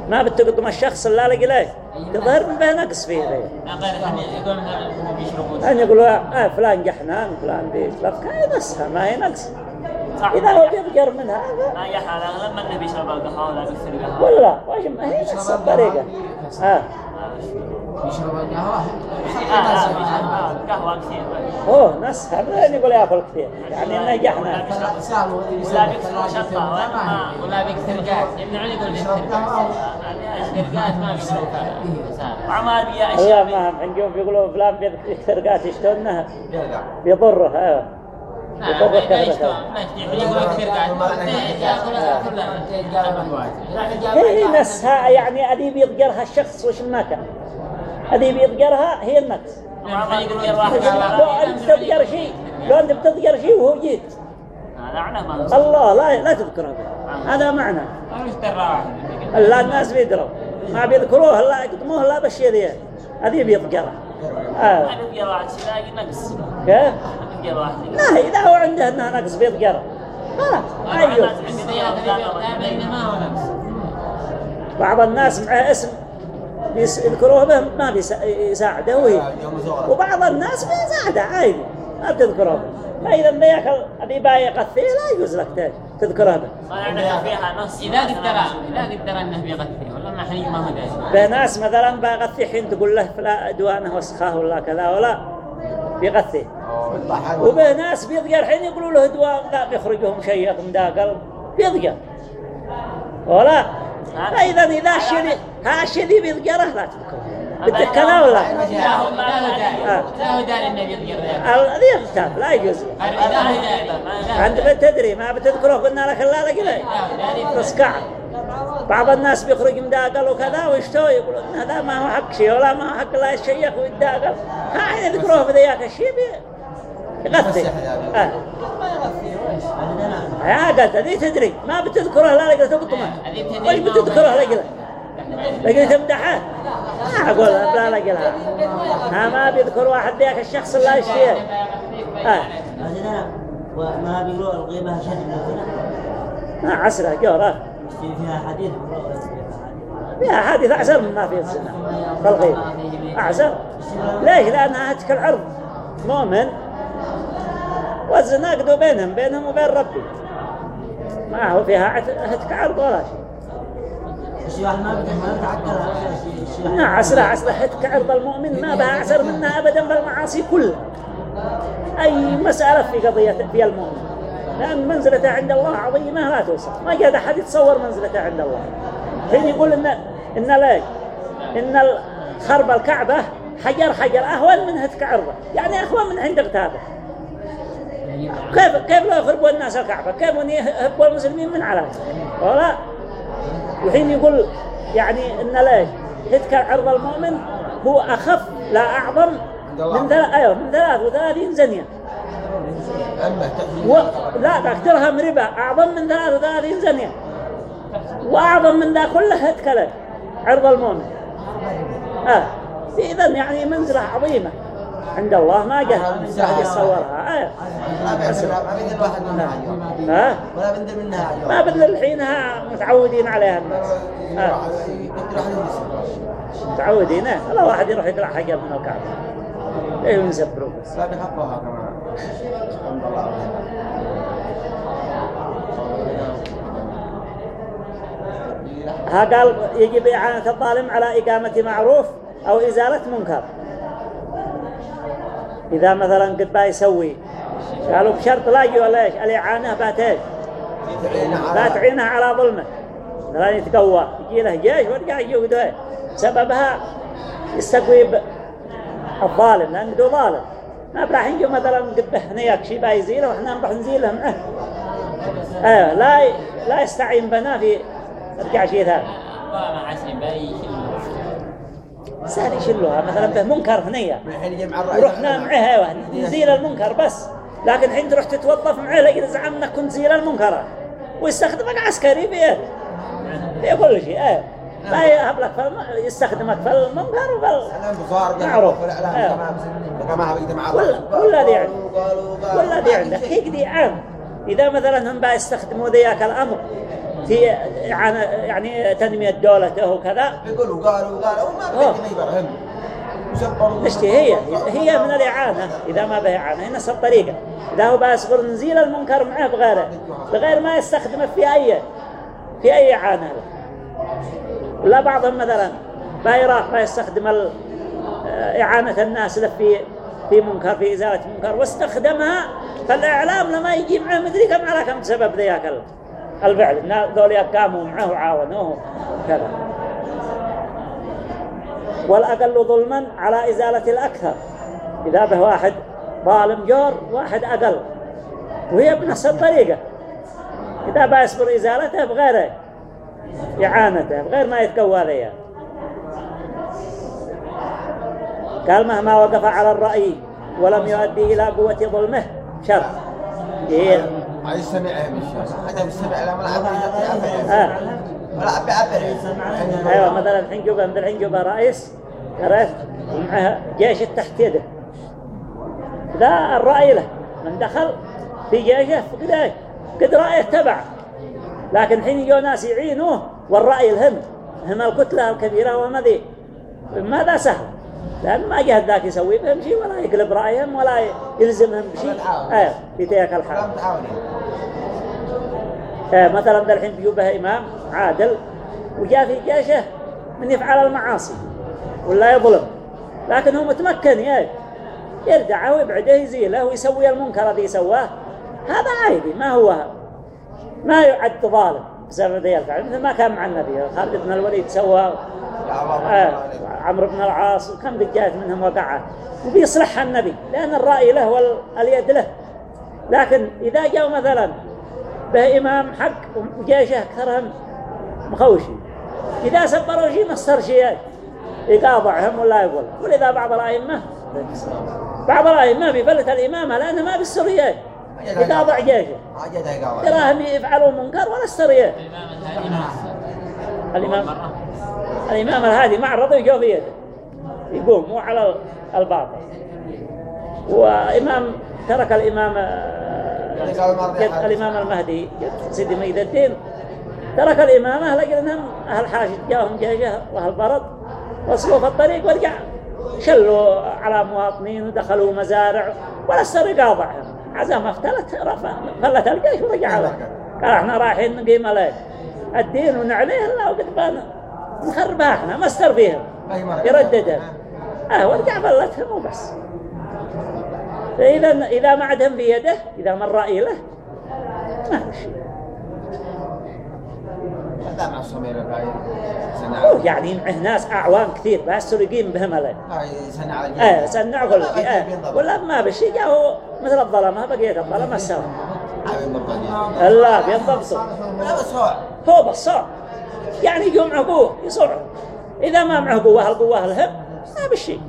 ما بتقطم الشخص اللي لقي له تظهر من به نقص فيه. بيشربون أن يقولوا آه فلان جحنان فلان بيشرب كاي بس ما هي نقص. إذا هو بيضجر من هذا ما يحال اغلب من بيشرب القهوه ولا بيكثر القهوه ولا واش ما هي نفس الطريقة. يشرب القهوة. آه، آه، بيشرب قهوة كثير. هو نفس هذا يقول ياكل كثير يعني انه جحنان ولا بيكثر شطة ولا بيكثر قات يمنعون يقول بيكثر قات ما بيشرب وعمار بيا اشياء ما هم نجوم يقولوا فلان بيكثر قات يشتونه يرجع بيضره أيوه ما يقول هي نفسها يعني هذه بيضجرها الشخص وش كان هذه بيضجرها هي واحد لو أنت تذكر شيء لو أنت بتذكر شيء وهو جيت. الله لا لا تذكره. هذا معنى. لا الناس بيدروا ما بيذكروه لا يقدموه لا بالشيء ذي. هذه آه. نقص كيف؟ بيبقى واحد لا إذا هو عنده أنها نقص خلاص أيوه ما هو نفس بعض الناس معه اسم يذكروه به ما بيساعده وهي وبعض الناس بيساعده عادي ما بتذكره فإذا ذاك الذي بايق الثيه لا يجوز لك. تذكره به ما فيها نص إذا قدر إذا قدر أنه بيغثي ولا ما حنيج ما هو ناس مثلا باغثي حين تقول له فلا أدوانه وسخاه ولا كذا ولا بيغثي أو الضحك وبه ناس بيضقر حين يقولوا له دواء لا بيخرجهم شيء من دا قلب. بيضقر ولا؟ فإذا إذا الشيء ها الشيء ذي لا تذكره. كذا ولا آه. الذي يغتاب لا يجوز أنت بتدري ما بتذكره قلنا لك لا لك تسكع بعض الناس بيخرج مداقل وكذا ويشتوي يقولون هذا ما هو حق شيء ولا ما هو حق لا الشيخ ويداقل ها يذكروه بذياك الشيء بي يغثي آه. يا قلت هذه تدري ما بتذكره لا لقيت تقطمه وش بتذكره لقيت لقيت تمدحه ما أقول لا لقيت ها ما بيذكر واحد ذاك الشخص اللي يشتيه آه. وما بيقولوا الغيبة الزنا ما عسرة جورة. في- فيها حديث. فيها حادث أعسر مما في الزنا بالغيب أعسر ليش؟ لأنها هتك العرض. مؤمن. والزنا قدوا بينهم بينهم وبين ربي. ما هو فيها هتك عرض ولا شيء الشيوخ ما بت- ما بتعقل الشيوخ لا عسرة عسرة هتك عرض المؤمن ما بها أعسر منها أبدا بالمعاصي كلها أي مسألة في قضية في المؤمن. لأن منزلته عند الله عظيمة لا توصف. ما قد أحد يتصور منزلته عند الله. حين يقول إن إن لا إن خرب الكعبة حجر حجر أهون من هتك عرضه يعني أهون من عند اغتابه. كيف كيف لو يخربوا الناس الكعبة؟ كيف يهبوا المسلمين من على؟ ولا وحين يقول يعني إن ليش هتك عرض المؤمن هو أخف لا أعظم من ثلاث. أيوه من ثلاث وثلاثين زنية. و... لا درهم ربا أعظم من 33 زنية. وأعظم من ذا كله هتكلم عرض المؤمن. آه إذا يعني منزلة عظيمة. عند الله ما يتصورها آه. ما بينزل ما بينزل الواحد منها آه. ولا منها ما بدنا الحين ها متعودين عليها الناس. آه. ينزل متعودين. آه. ولا واحد يروح يقلع حجر من الكعبة إيه ينسبروا بس لا كمان. الحمد لله. ها قال يجب إعانة الظالم على إقامة معروف أو إزالة منكر. إذا مثلا قد يسوي قالوا بشرط لا يجي ولا إيش؟ الإعانة باتين لا تعينها على ظلمه. لا يتقوى. يجي له جيش ورجع يجي سببها يستقوي الظالم لأنه ده ظالم. ما براح يجي مثلا قد هنياك شيء با يزيله وإحنا نروح نزيله معه أيوه لا لا يستعين بنا في ارجع شيء ثاني. سهل يشلوها مثلا به منكر هنية الرئيس ورحنا معها نزيل المنكر بس. لكن حين تروح تتوظف معه لقيت زعم انك كنت تزيل المنكرات ويستخدمك عسكري في في كل شيء أيوه لا يهب لك في الم... يستخدمك في المنكر وفي اعلام بصار معروف. والاعلام أيوة. كمان كمان بيجي مع ولا- الرئيس. ولا دي عام. إذا مثلا هم بقى يستخدموا ذيك الأمر. في يعني يعني تنمية دولته وكذا. يقولوا قالوا قالوا وما. بيجي ما يبرهم اشتي هي هي من الإعانة إذا ما به إعانة هي نفس الطريقة إذا هو بأصبر نزيل المنكر معه بغيره بغير ما يستخدمه في أي في أي إعانة. ولا بعضهم مثلا بايراق ما يستخدم إعانة الناس له في في منكر في إزالة منكر واستخدمها فالإعلام لما يجي معه مدري كم على كم سبب ذيك ال- الفعل. الناس ذول قاموا معه وعاونوه كذا. والأقل ظلما على إزالة الأكثر. إذا به واحد ظالم جور واحد أقل. وهي بنفس الطريقة. إذا بيصبر إزالته بغير إعانته بغير ما يتقوى ذيها قال مهما وقف على الرأي ولم يؤدي إلى قوة ظلمه شر. ما يستمع بالشيء حتى يستمع لما العب آه. ولا عب عبر أيوه مثلا الحين جوبة مثل الحين جوبة. رئيس عرفت؟ ومعها جيش تحت يده. ذا الرأي له. من دخل في جيشه قد قد رأيه تبع لكن الحين يجوا ناس يعينوه والرأي الهم. هم الكتلة الكبيرة وما ذي ماذا سهل؟ لأن ما جهد ذاك يسوي بهم شيء ولا يقلب رأيهم ولا يلزمهم بشيء. أيوه في تلك الحال. آه، مثلا ذا الحين بيوبه إمام عادل وجاء في جيشه من يفعل المعاصي ولا يظلم. لكن هو متمكن يردعه ويبعده يزيله ويسوي المنكر الذي سواه. هذا عادي ما هو؟ ما يعد ظالم. بسبب ذي الفعل مثل ما كان مع النبي. خالد بن الوليد سوى آه، عمرو بن العاص وكم رجال منهم وقعه. وبيصلحها النبي لأن الرأي له واليد له. لكن إذا جاء مثلا به إمام حق وجيشه أكثرهم مخوشي. إذا سبروا شيء مصر شيء. يقاضعهم ولا يقول. ولذا بعض الأئمة بعض الأئمة بيفلت الإمامة لأنه ما بالسرية يقاضع جيشه عجتها قاوة تراهم يفعلوا منكر ولا السرية. الإمام الإمام الهادي معرض يجوا في يده. يقوم مو على الباطل. وإمام ترك الإمام الإمام المهدي. سيدي ميد الدين. ترك الإمامة لأنهم أهل حاشد. جاهم جيشه وأهل برد وصلوا في الطريق ورجع. شلوا على مواطنين ودخلوا مزارع. ولا السر قاضعهم عزام افتلت رفع فلت الجيش ورجع له. قال إحنا رايحين نقيم عليه. الدين ونعليه الله وقد بانا نخربها إحنا ما استر فيهم. يرددهم آه. ورجع فلتهم وبس. فإذا إذا ما عدهم بيده إذا من رأي له ما شيء. هذا مع الصمير هو يعني معه ناس أعوان كثير بس يقيم بهم على الجيل إيه سنع كل شيء إيه ولا ما بشي. جاءوا مثل الظلمة بقية الظلمة سوا الله بينضبطوا لا هو هو بالصوت يعني يجوا معه قوة يصرعوا إذا ما معه قوة القوة الهم ما بشي.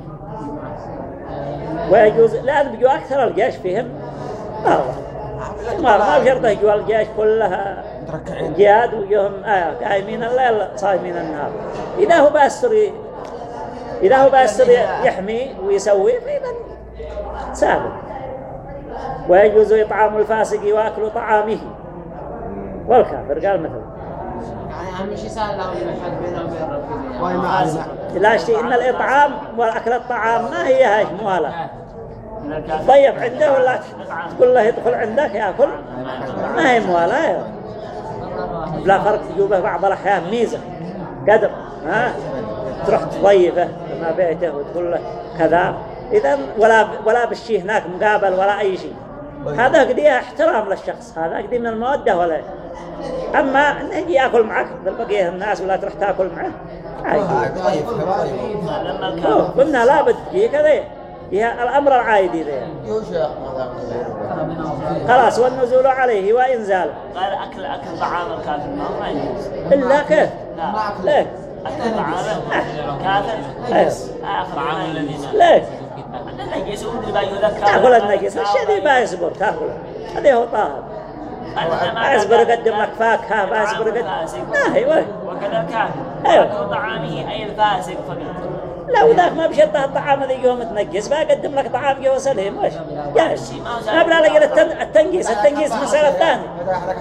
ويجوز لأن بيجوا أكثر الجيش فيهم. مرضى ما ما بشرط يجوا الجيش كلها جهاد ويوم آه قايمين الليل صايمين النهار إذا هو بأسر إذا هو بأسر يحمي ويسوي فإذا سهل ويجوز إطعام الفاسق وأكل طعامه والكافر قال مثلا يعني أهم شيء سهل لهم الحد بينهم وبين ربهم وين ما علم لا شيء إن الإطعام وأكل الطعام ما هي هاي موالة طيب عنده ولا تقول له يدخل عندك يأكل؟ ما هي موالة أيوة. لا فرق تجوبه بعض الأحيان ميزة قدر ها؟ تروح تضيفه ما بيته وتقول له كذا. إذا ولا ولا بالشي هناك مقابل ولا أي شيء هذا قديه احترام للشخص هذا قديه من المودة ولا. أما إنه يجي يأكل معك بقية الناس ولا تروح تأكل معه عادي. طيب طيب. قلنا لابد تجي كذا. هي الأمر العادي ذا يو شيخ مثلا خلاص والنزول عليه وإنزاله قال أكل أكل طعام الكافر ما يجوز إلا كيف؟ لا. أكل. طعامه كافر أيوه. آخر عام الذين ليك. النجس ومدري ما يذكر تأكل النجس الشيء ذي ما يصبر؟ تأكل. هذا هو طاهر. ما يصبر يقدم لك فاكهة ما يصبر يقدم ما هي وين وكذا الكافر أيوه. أكل طعامه أي الفاسق فقط. لا وذاك ما بشرطه الطعام ذي يوم تنجس بقدم لك طعام جو سليم وش جاهز ما بلا لقي التن- التنجيس التنجيس مسألة ثانية.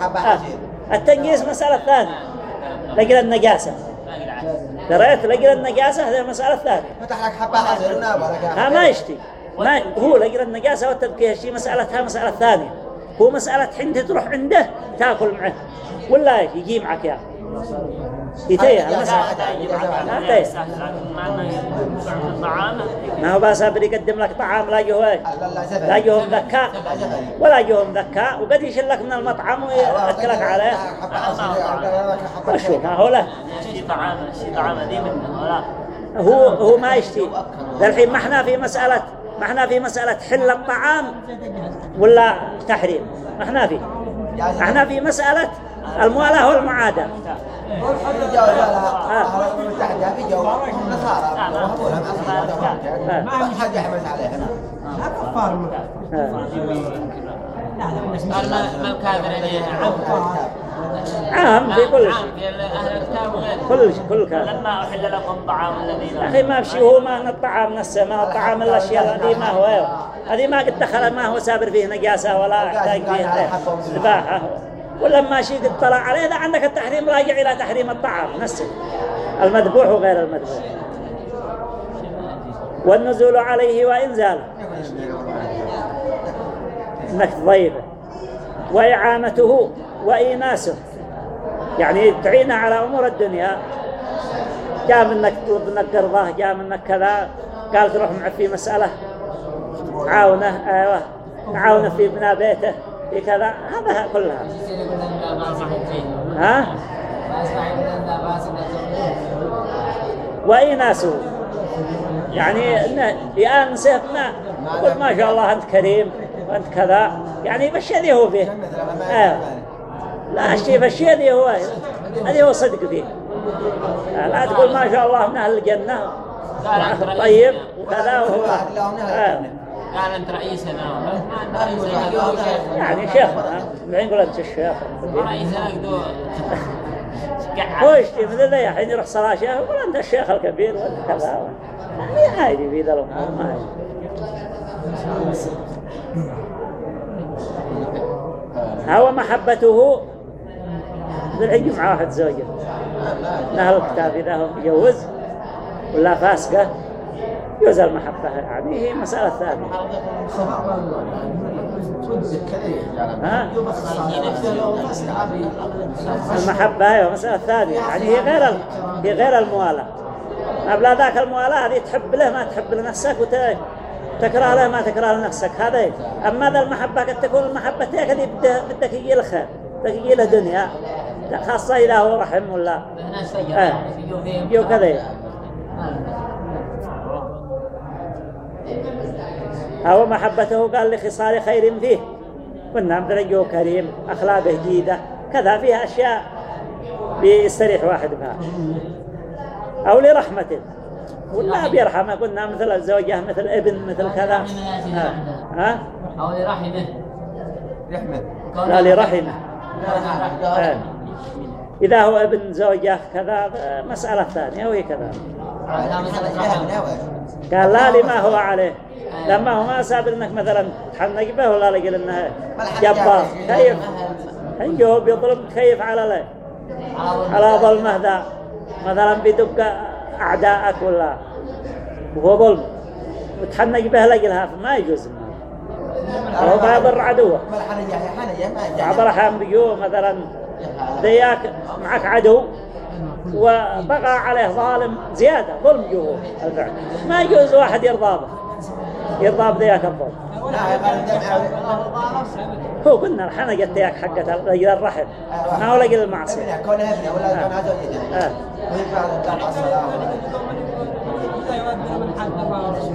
آه. حجير التنجيس مسألة ثانية. لقي النجاسة دريت لقي النجاسة هذه مسألة ثانية. فتح لك حبة لك ها ما يشتي. ما هو لقي النجاسة والتذكية شيء مسألتها مسألة ثانية. هو مسألة حين تروح عنده تاكل معه. ولا يجي معك يا يتيه المسألة طعامه ما هو بس يقدم لك طعام لا يهوه لا يهم ذكاء ولا يهم ذكاء وقد يشيل لك من المطعم ويأكلك عليه حبة حجير حبة وشو ما هو له طعامه ذي منه ولا هو هو ما يشتي الحين ما إحنا في مسألة ما إحنا في مسألة حل الطعام ولا تحريم ما إحنا في إحنا في مسألة الموالاة والمعاداة في جو هم. ما حد يحمل عليهم لا كفار ما ما عام عام في كل شيء. في كل شيء كل كلام. لما أحل لكم طعام الذين. يا أخي ما بشي هو ما الطعام نفسه ما الطعام الأشياء هذه ما هو. هذه ما قد دخل ما هو سابر فيه نجاسة ولا يحتاج فيه ذباحة ولما شيء قد طلع عليه إذا عندك التحريم راجع إلى تحريم الطعام نفسه المذبوح وغير المذبوح. والنزول عليه وإنزاله إنك تضيفه وإعانته وإيناسه يعني تعينه على أمور الدنيا. جاء منك تطلب منك قرضة جاء منك كذا. قال تروح معه في مسألة. عاونه أيوه. عاونه في بناء بيته. في كذا هذا كلها ها؟ وإيناسه يعني انه يأنسه ما يقول ما شاء الله أنت كريم وأنت كذا. يعني بشي هذه هو فيه. أيوه لا الشيء بشي هذه هو هذه هو صدق فيه. لا تقول ما شاء الله من أهل الجنة. طيب وكذا وهو. آه. قال أنت رئيسنا. يعني شيخنا الحين يقول أنت الشيخ؟ رئيسنا قدو هو يشتي مثل ذا الحين يروح صلاة شيخ يقول أنت الشيخ الكبير وأنت كذا. يعني عادي في ذا الأمور ما. هو محبته بالحين مع واحد زوجة. نهل الكتاب إذا هو مجوز ولا فاسقة. يجوز المحبة يعني هي مسألة ثانية؟ المحبة أيوة مسألة ثانية يعني هي غير. هي غير الموالاة. ما بلا ذاك الموالاة هذه تحب له ما تحب لنفسك وتكره له ما تكره لنفسك. هذا هي. أما ذا المحبة قد تكون المحبة هيك هذه بدك يجي له خير بدك يجي له دنيا. خاصة إذا هو رحم ولا. يوم يو كذا. أو محبته قال لخصال خير فيه. قلنا مدرجه كريم أخلاقه جيدة كذا فيها أشياء. بيستريح واحد بها. أو لرحمته ولا بيرحمه قلنا مثل الزوجة مثل ابن مثل كذا. ها, ها؟ حول رحمه رحمة. لا لرحمة. آه. إذا هو ابن زوجة كذا مسألة ثانية وهي كذا. قال لا لما هو عليه. لما هو ما سابر إنك مثلا تحنق به ولا لقل إنه جبار. كيف؟ هنجه بيظلم كيف على ليه على ظلمه ذا. مثلا بدق اعدائك ولا. وهو ظلم. وتحنق به لقلها فما يجوز. هو ما يضر عدوه. ما الحنجة هي حنجة ما بعض الأحيان بيجوا مثلا ذياك معك عدو وبقى عليه ظالم زيادة ظلم جوه الفعل. ما يجوز واحد يرضى به يرضى بذياك الظلم هو قلنا الحنقة ذياك حقت الرحم. ما هو لقل المعصية. ابنه ولا زوجته الصلاة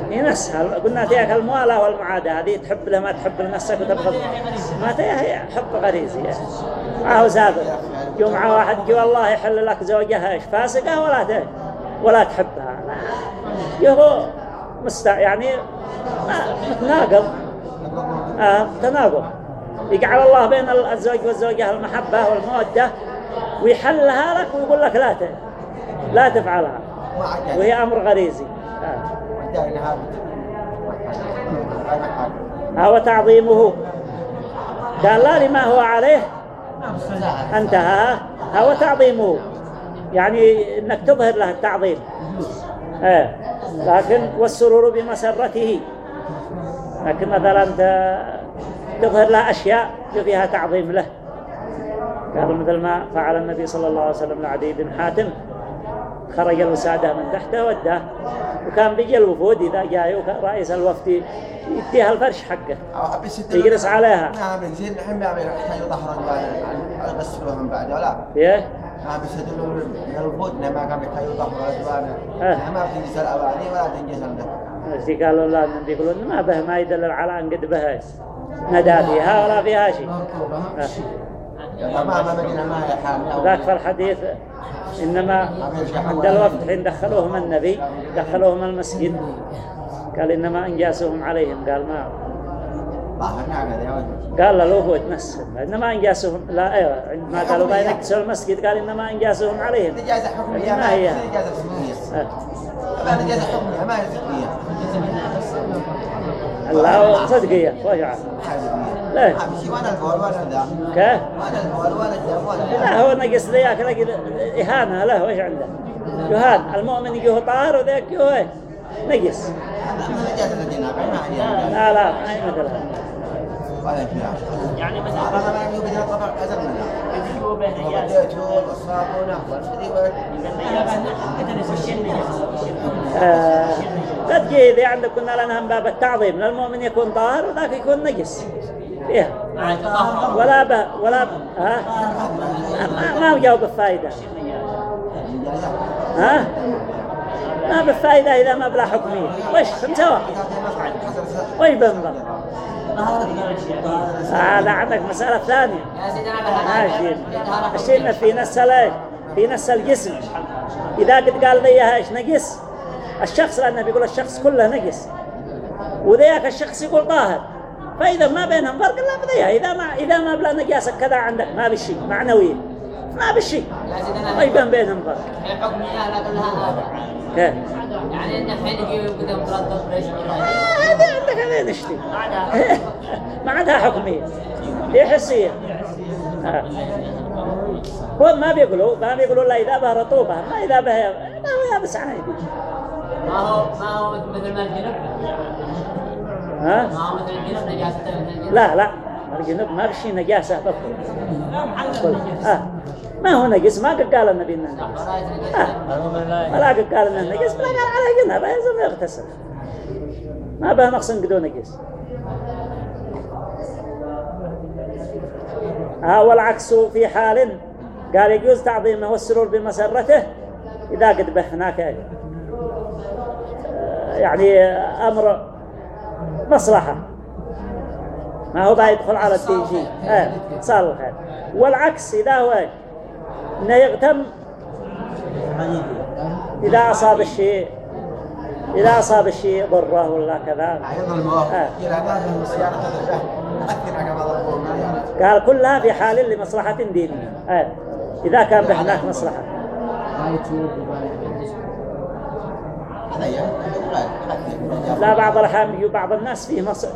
هي نسهل قلنا تياك الموالاة والمعادة هذه تحب له ما تحب لنفسك وتبغض ما هي حب غريزي. ما هو سابق جو مع واحد جو الله يحل لك زوجها إيش فاسقة ولا ت... ولا تحبها لا. هو مستع يعني متناقض آه تناقض يجعل الله بين الزوج والزوجة المحبة والمودة ويحلها لك ويقول لك لا. لا تفعلها وهي أمر غريزي. آه. هو تعظيمه. قال لا لما هو عليه. انتهى. هو تعظيمه. يعني إنك تظهر له التعظيم. آه. لكن والسرور بمسرته. لكن مثلا تظهر له أشياء فيها تعظيم له. قال مثل ما فعل النبي صلى الله عليه وسلم لعدي بن حاتم. خرج الوسادة من تحته وداه وكان بيجي الوفود إذا جاء وكان رئيس الوفد يديها الفرش حقه. يجلس عليها. نعم بنزين الحين بيعمل يحتاج ظهرا يغسلوها من بعد ولا؟ إيه؟ ما بيسدلوا من الوفود ما كان يحتاج ظهرا آه. ما بتنجس الأواني ولا تنجس الده اللي قالوا؟ لا من يقولون ما به ما يدلل على ان قد به. ندى فيها ولا فيها شيء. ما ما ما حاملة ذاك في الحديث إنما عند الوقت حين دخلوهم النبي دخلوهم المسجد. قال إنما أنجاسهم عليهم. قال ما. نعم. قال له هو تمثل إنما أنجاسهم لا أيوة عندما قالوا ما ينكسوا المسجد. قال إنما أنجاسهم عليهم. إجازة حكمية ما هي؟ ما إجازة حكمية آه. ما إجازة حكمية ما هي الله صدقية وجعل لا. الفول وأنا ذا كيف؟ الفول لا هو نقص ذيك لقي إهانة له وش عنده؟ يهان المؤمن يجيه طار وذاك يجيه نقص. لا لا ما هي مثل هذا يعني مثلا هذا ما يجوز بدنا طبعا أزل منها نجاس وبديته والصابونة والشريبة آه، لا تجي إذا عندك كنا لنا باب التعظيم للمؤمن يكون طاهر وذاك يكون نجس التطهر ولا ب... ولا ب... ها؟ ما, ما جاوب بفائدة ها؟ ما بفائدة إذا ما بلا حكمية وش؟ سوا وش بنظر هذا عندك مسألة ثانية. ماشي. الشيء في إيش في نسل الجسم. إذا قد قال لي إيش؟ نقص. الشخص لأنه بيقول الشخص كله نقص. وذاك الشخص يقول طاهر. فإذا ما بينهم فرق لا بذيها إذا ما إذا ما بلا نجاسة كذا عندك ما بشي معنوية ما ما يبين بينهم فرق. الحكم يا كلها هذا يعني ان الحين يجي قدام تردد ليش هذا عندك هذا نشتي. ما عندها حكمية هي حسية آه. هو ما بيقولوا ما بيقولوا لا إذا بها رطوبة ما إذا بها ما هو يابس عادي ما هو ما هو مثل ما الجنب ها؟ ما لا لا. الجنوب ما بشي نجاسة بطل آه. ما هو نجس؟ ما قد قال النبي إنه نجس. آه. ولا قد قال إنه نجس ولا قال عليه جنب يلزم يغتسل ما بها نقص قدو نجس. آه والعكس في حال قال يجوز تعظيمه والسرور بمسرته إذا قد به هناك آه، يعني أمر مصلحة. ما هو بقى يدخل على الدين شيء آه صار الخير والعكس إذا هو؟ إنه يغتم إذا أصاب الشيء إذا أصاب الشيء ضره ولا كذا. أيضا المواقف. آه. قال كلها في حال لمصلحة دينية. آه. إذا كان هناك مصلحة. لا بعض الأحيان يجي بعض الناس فيه مصر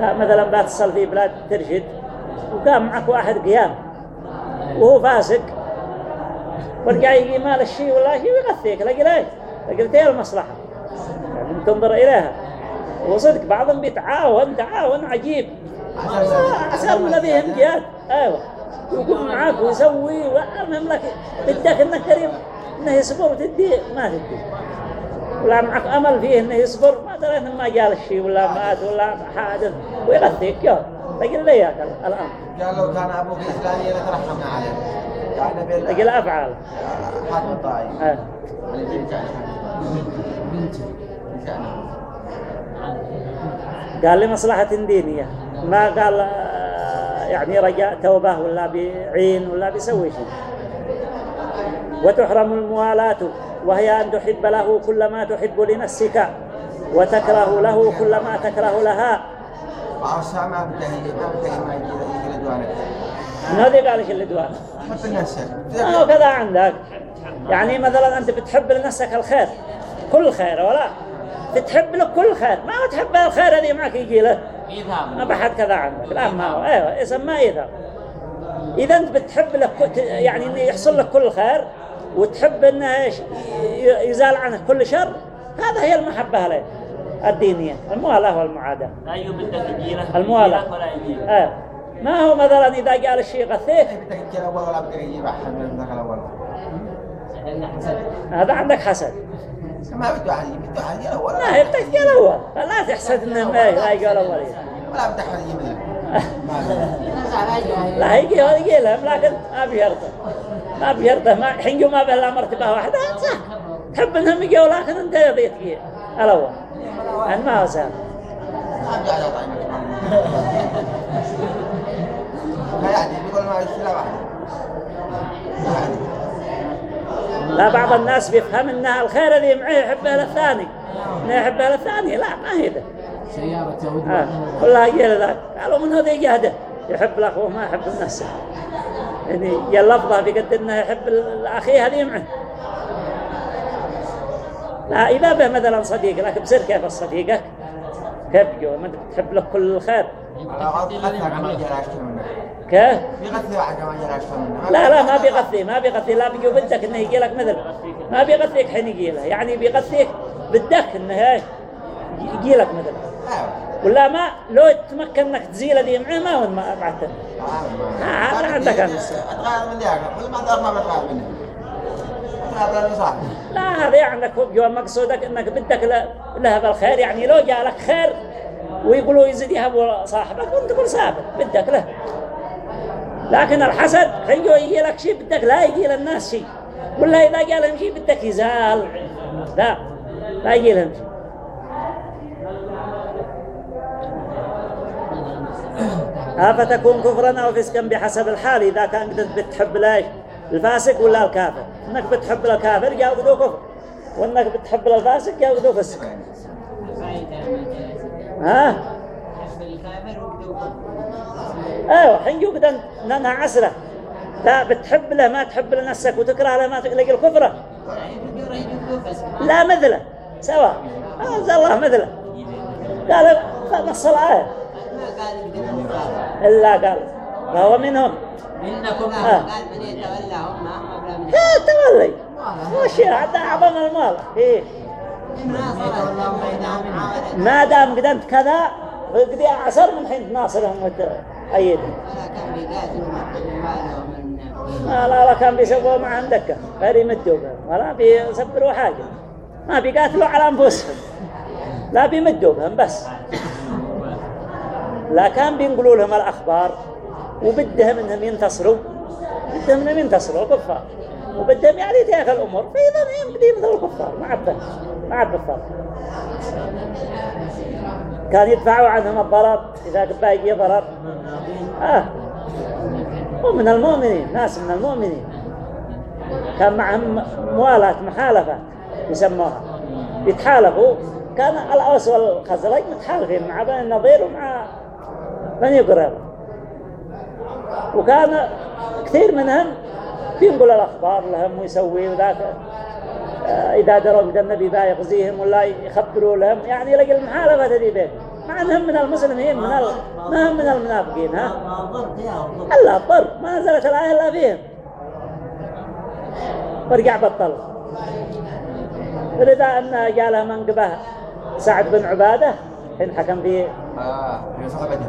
لا مثلا بتصل في بلاد ترشد وقام معك واحد قيام وهو فاسق. ورجع يجي مال الشيء ولا شيء ويغثيك لا قلت قلت إيه المصلحة. يعني تنظر إليها. وصدق بعضهم بيتعاون تعاون عجيب. عسى من بهم جهاد أيوه. يقوم معاك ويسوي والمهم لك بدك إنك كريم إنه يصبر وتدي ما تدي ولا معك أمل فيه إنه يصبر ما دريت إنه ما جال الشيء ولا مات ولا حادث ويغثيك يا؟ تقول لي ياك الامر قال لو كان أبوك إسلامي لترحمنا عليه. الطائف آه. على بنت بنت قال لمصلحة دينية. ما قال آه، يعني رجاء توبة ولا بعين ولا بيسوي شيء. وتحرم الموالاة. وهي أن تحب له كل ما تحب لنفسك وتكره له كل ما تكره لها. من هذه قال إيش اللي دوان حب الناس ما هو كذا عندك يعني مثلا أنت بتحب لنفسك الخير كل خير ولا بتحب له كل خير ما هو تحب الخير اللي معك يجي له ما بحد كذا عندك لا ما هو أيوه اسم ما اذا اذا انت بتحب لك كل- يعني انه يحصل لك كل خير وتحب انه إيش يزال عنك كل شر هذا هي المحبة له الدينية الموالاة والمعاداة. لا يبدك الجيرة الموالاة. ولا يجيب. آه. ما هو مثلا إذا قال الشيء غثيك الأول. الأول هذا عندك حسد ما بده أحد يجي بده أحد يجي الأول. ما هي بدك تقول اول فلا تحسد إنه ما لا يقول اول ولا بده يجي بده لا هيجي هو يجي لهم لكن ما بيرضى. ما بيرضى ما حين ما به مرتبة واحدة صح حب انهم يجوا لكن أنت يضيت فيه الأول أنا ما هو لا بعض الناس بيفهم ان الخير اللي معه يحبه للثاني انه يحبه للثاني لا ما هي ده. سيارته ودوه آه، كلها جهده قالوا من هذا يجهده يحب الأخوة ما يحب الناس. يعني يلفظها بقد إنه يحب الأخي هذه معه. لا إذا به مثلا صديق لك بصير كيف صديقك؟ كيف جو؟ ما بتحب لك كل الخير. كيف؟ في منه لا لا ما بيغثي ما بيغثي لا بيجي بدك إنه يجي لك مثل. ما بيغثيك حين يجي له. يعني بيغثيك بدك إنه يجي لك مثل. ولا ما لو تمكن انك تزيل دي معه ما وين ما بعته ها، هذا عندك أنت. أتغير من ذاك كل ما تعرف ما بتغير منه لا هذا عندك جو مقصودك إنك بدك له- بالخير. يعني لو جاء لك خير ويقولوا يزيد يهبوا صاحبك وانت تقول ثابت بدك له. لكن الحسد حين يجي لك شيء بدك لا يجي للناس شيء. ولا إذا جاء لهم شيء بدك يزال. لا لا يجي لهم شيء. أفتكون كفرا أو فسقا بحسب الحال؟ إذا كان قد بتحب ليش؟ الفاسق ولا الكافر؟ إنك بتحب الكافر جاوبدو كفر. وإنك بتحب الفاسق جاوبدو فسق. ها؟ أيوه حين يقدر انها عسره. لا بتحب له ما تحب لنفسك وتكره له ما تلاقي الكفرة. لا مثله. سواء. انزل الله مثله. قال نص الآية. إلا قال. فهو منهم. إنكم آه. قال من يتولاهم لا تولي. وش هذا اعظم المال. إيه. ما دام قدمت كذا قد عصر من حين تناصرهم وتأيدهم ما لا لا كان بيسووا مع عندك. غير يمدوا بهم ولا بيسبروا حاجة. ما بيقاتلوا على أنفسهم. لا بيمدوا بهم بس. لا كان بينقلوا لهم الأخبار وبدهم إنهم ينتصروا. بدهم إنهم ينتصروا كفار. وبدهم يعني تياك الأمور. فإذا يمدي مثل الكفار ما عبه ما عبه الفرق كان يدفعوا عنهم الضرر. إذا قبا يجي ضرر. آه. ومن المؤمنين ناس من المؤمنين. كان معهم موالاة محالفة يسموها. يتحالفوا. كان الأوس والخزرج متحالفين مع بني النضير ومع بني قريظة وكان كثير منهم بينقل الأخبار لهم ويسوي وذاك. آه، إذا دروا قد النبي ذا يغزيهم ولا يخبروا لهم. يعني يلاقي المحالفة هذه بينهم مع أنهم من المسلمين من ال... ما هم من المنافقين ها؟ إلا الضر. ما نزلت الآية إلا فيهم. ورجع بطل. فلذا أن جاء له منقبه سعد بن عبادة. حين حكم في آه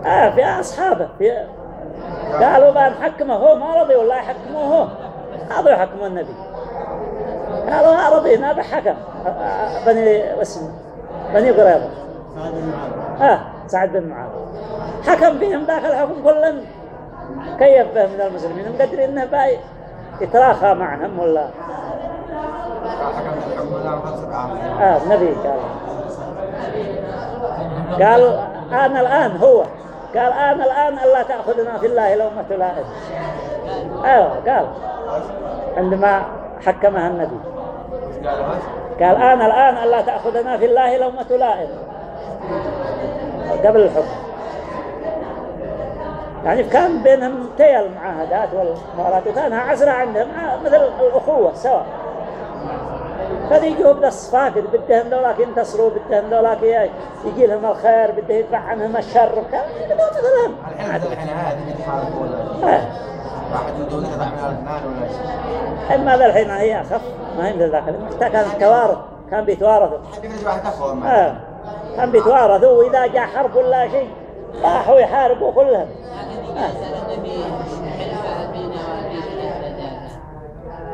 آه في أصحابه. في قالوا بأن حكمه هو ما رضي والله يحكموه هو. رضوا يحكموا النبي. قالوا ها رضينا بحكم آه، آه، بني اسمه بني قريظة. آه سعد بن معاذ. حكم فيهم ذاك الحكم كلا كيف به من المسلمين؟ مقدر إنه باي يتراخى معهم ولا؟ حكم الحكم ولا آه النبي قال. قال أنا الآن هو. قال أنا الآن ألا تأخذنا في الله لومة لائم أيوه قال. عندما حكمها النبي. قال أنا الآن ألا تأخذنا في الله لومة لائم قبل الحكم. يعني كان بينهم تي المعاهدات والمؤامرات وكانها عزرة عندهم ع- مثل الأخوة سوا فليجوا بدا الصفاقد بدهم ذولاك ينتصروا بدهم ذولاك ي- يجي لهم الخير بده يدفع عنهم الشر بدهم مثلهم الحين الحين هذه بتحارب ولا. واحد يدور يقطع من الاثنان ولا شيء. أما ذا الحين؟ هي أخف. ما هي مثل ذاك. حتى كان توارث كان بيتوارثوا. آه. كان بيتوارثوا وإذا جاء حرب ولا شيء راحوا يحاربوا كلهم إذا سأل النبي حلفاء بينه وبين الرجال أنا إبراهيم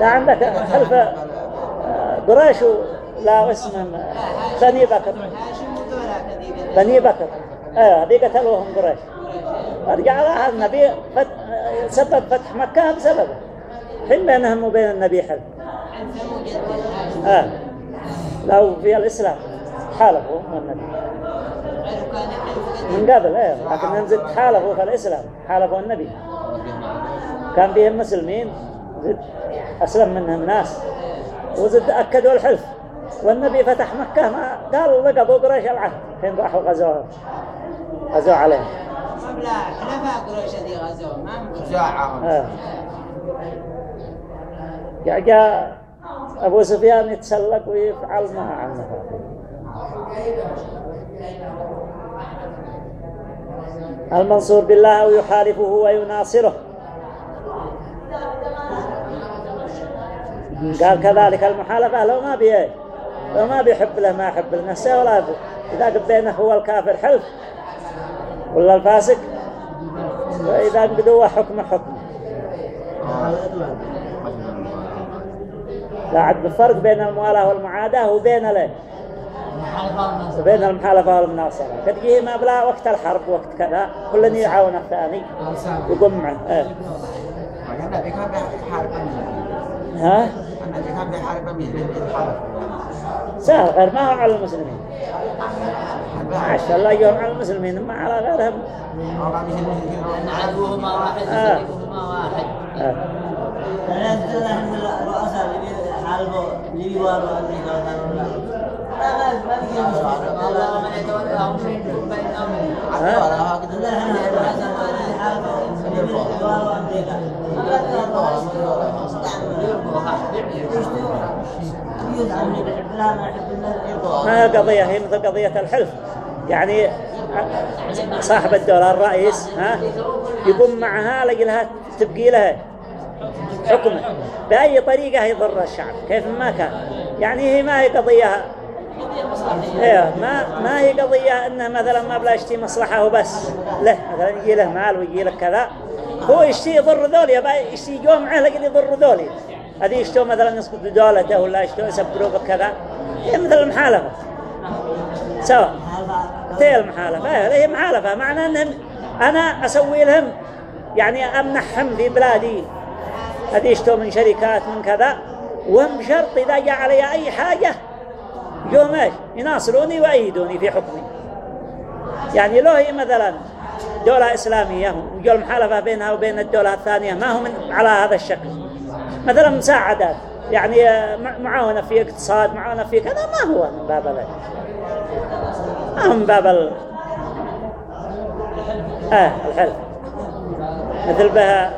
ده عندك خلف آه، قريش لا اسمهم آه، بني بكر. بني بكر. إيه هذه قتلوهم قريش. فرجع لها النبي فت... سبب فتح مكة بسببه. حين بينهم وبين النبي هاشم آه. لو في الإسلام حالفوا من النبي. من قبل إيه لكن حالفوا في الإسلام حالفوا النبي. كان فيهم مسلمين. زد أسلم منهم ناس وزد أكدوا الحلف. والنبي فتح مكة ما قال لقبوا قريش العهد. حين راحوا غزوهم غزوا عليهم. لا حلفاء قريش دي غزوة ما من شاعهم آه. جاء أبو سفيان يتسلق ويفعل ما عنه المنصور بالله أو يحالفه ويناصره. قال كذلك المحالفة لو ما بي لو ما بيحب له ما يحب لنفسه ولا يحب. إذا قبينه هو الكافر حلف. ولا الفاسق؟ وإذا قدوا حكم حكم. لا عد الفرق بين الموالاة والمعاداة وبين له. وبين المحالفة والمناصرة. تلقيه ما بلا وقت الحرب وقت كذا كل يعاون الثاني يقوم معه أمين ها أمين يتحارب سهل غير ما هو على المسلمين ما شاء الله يوم على المسلمين ما على غيرهم واحد واحد؟ ما هي قضية هي مثل قضية الحلف. يعني صاحب الدولة الرئيس ها يقوم معها لقي لها تبقي لها حكمه. بأي طريقة يضر الشعب؟ كيف ما كان. يعني هي ما هي قضية إيه ما ما هي قضية إنه مثلا ما بلا يشتي مصلحة وبس. له مثلا يجي له مال ويجي له كذا. هو يشتي يضر ذولي يبقى يشتي يجوا معه لكن يضر ذولي. هذه يشتوا مثلا يسقط دولته ولا يشتوا يسبروا بكذا؟ هي مثل المحالفة سواء. هي المحالفة. إيه، هي محالفة. معنى انهم أنا أسوي لهم يعني أمنحهم في بلادي. هذه يشتوا من شركات من كذا. وهم شرط إذا جاء علي أي حاجة يوم إيش؟ يناصروني ويأيدوني في حكمي. يعني لو هي مثلا دولة إسلامية وجو المحالفة بينها وبين الدولة الثانية ما هو من على هذا الشكل. مثلا مساعدات يعني آه، مع- معاونة في اقتصاد معاونة في كذا ما هو من باب ذلك ما هو من باب ال... آه الحلف. مثل بها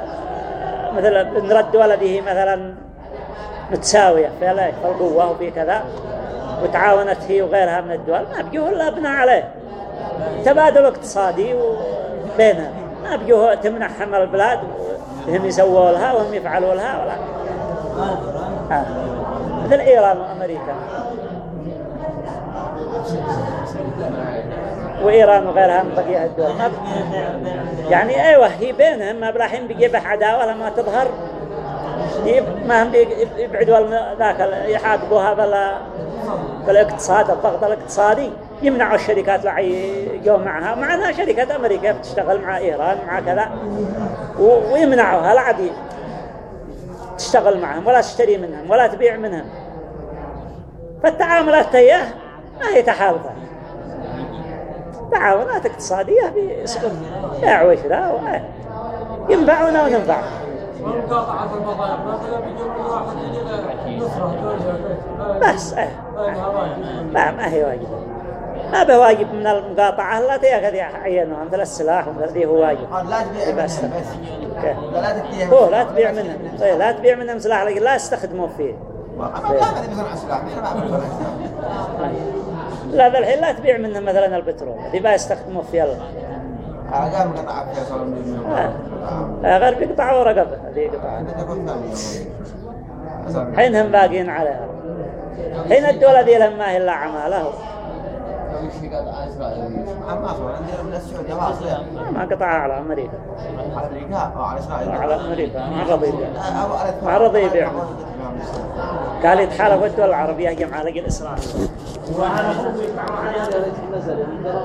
مثل نرد ولده مثلا متساوية في القوة وفي كذا وتعاونت هي وغيرها من الدول ما بيجوه إلا بناء عليه. تبادل اقتصادي بينها ما بيجوه تمنحهم البلاد وهم يسووا لها وهم يفعلوا لها ولا. آه. مثل إيران وأمريكا. وإيران وغيرها من بقية الدول ب... يعني أيوة هي بينهم ما بلاحين بيجيبها عداوة لما تظهر. ما هم يبعدوا ذاك ال- بالاقتصاد الضغط الاقتصادي. يمنعوا الشركات لا يجوا معها. مع أنها شركة أمريكا بتشتغل مع إيران مع كذا. ويمنعوها لا عاد تشتغل معهم ولا تشتري منهم ولا تبيع منهم. فالتعاملات هي ما هي تحالفات تعاونات اقتصادية بيع وشراء ينفعونا وننفع. بس آه ما هي واجب ما به واجب من المقاطعة. لا تأخذ عينها مثل السلاح ومثل ذي هو واجب. قال لا تبيع تديهم هو لا تبيع منهم. طيب لا تبيع منهم سلاح. لكن لا يستخدموا فيه. ما لا ذا الحين لا تبيع منهم مثلا البترول. ذي ما آه، صار من آه. غير بيقطعوا رقبه هذه يقطعوا حين هم باقين عليها. حين الدولة ذي لما هي إلا عمالة. ما عندنا من واصلة ما قطعها على أمريكا. على أمريكا؟ أو على إسرائيل. على أمريكا ما رضي يبيع. ما رضي يبيع. قال يتحالفوا الدول العربية جمع لقي الإسرائيل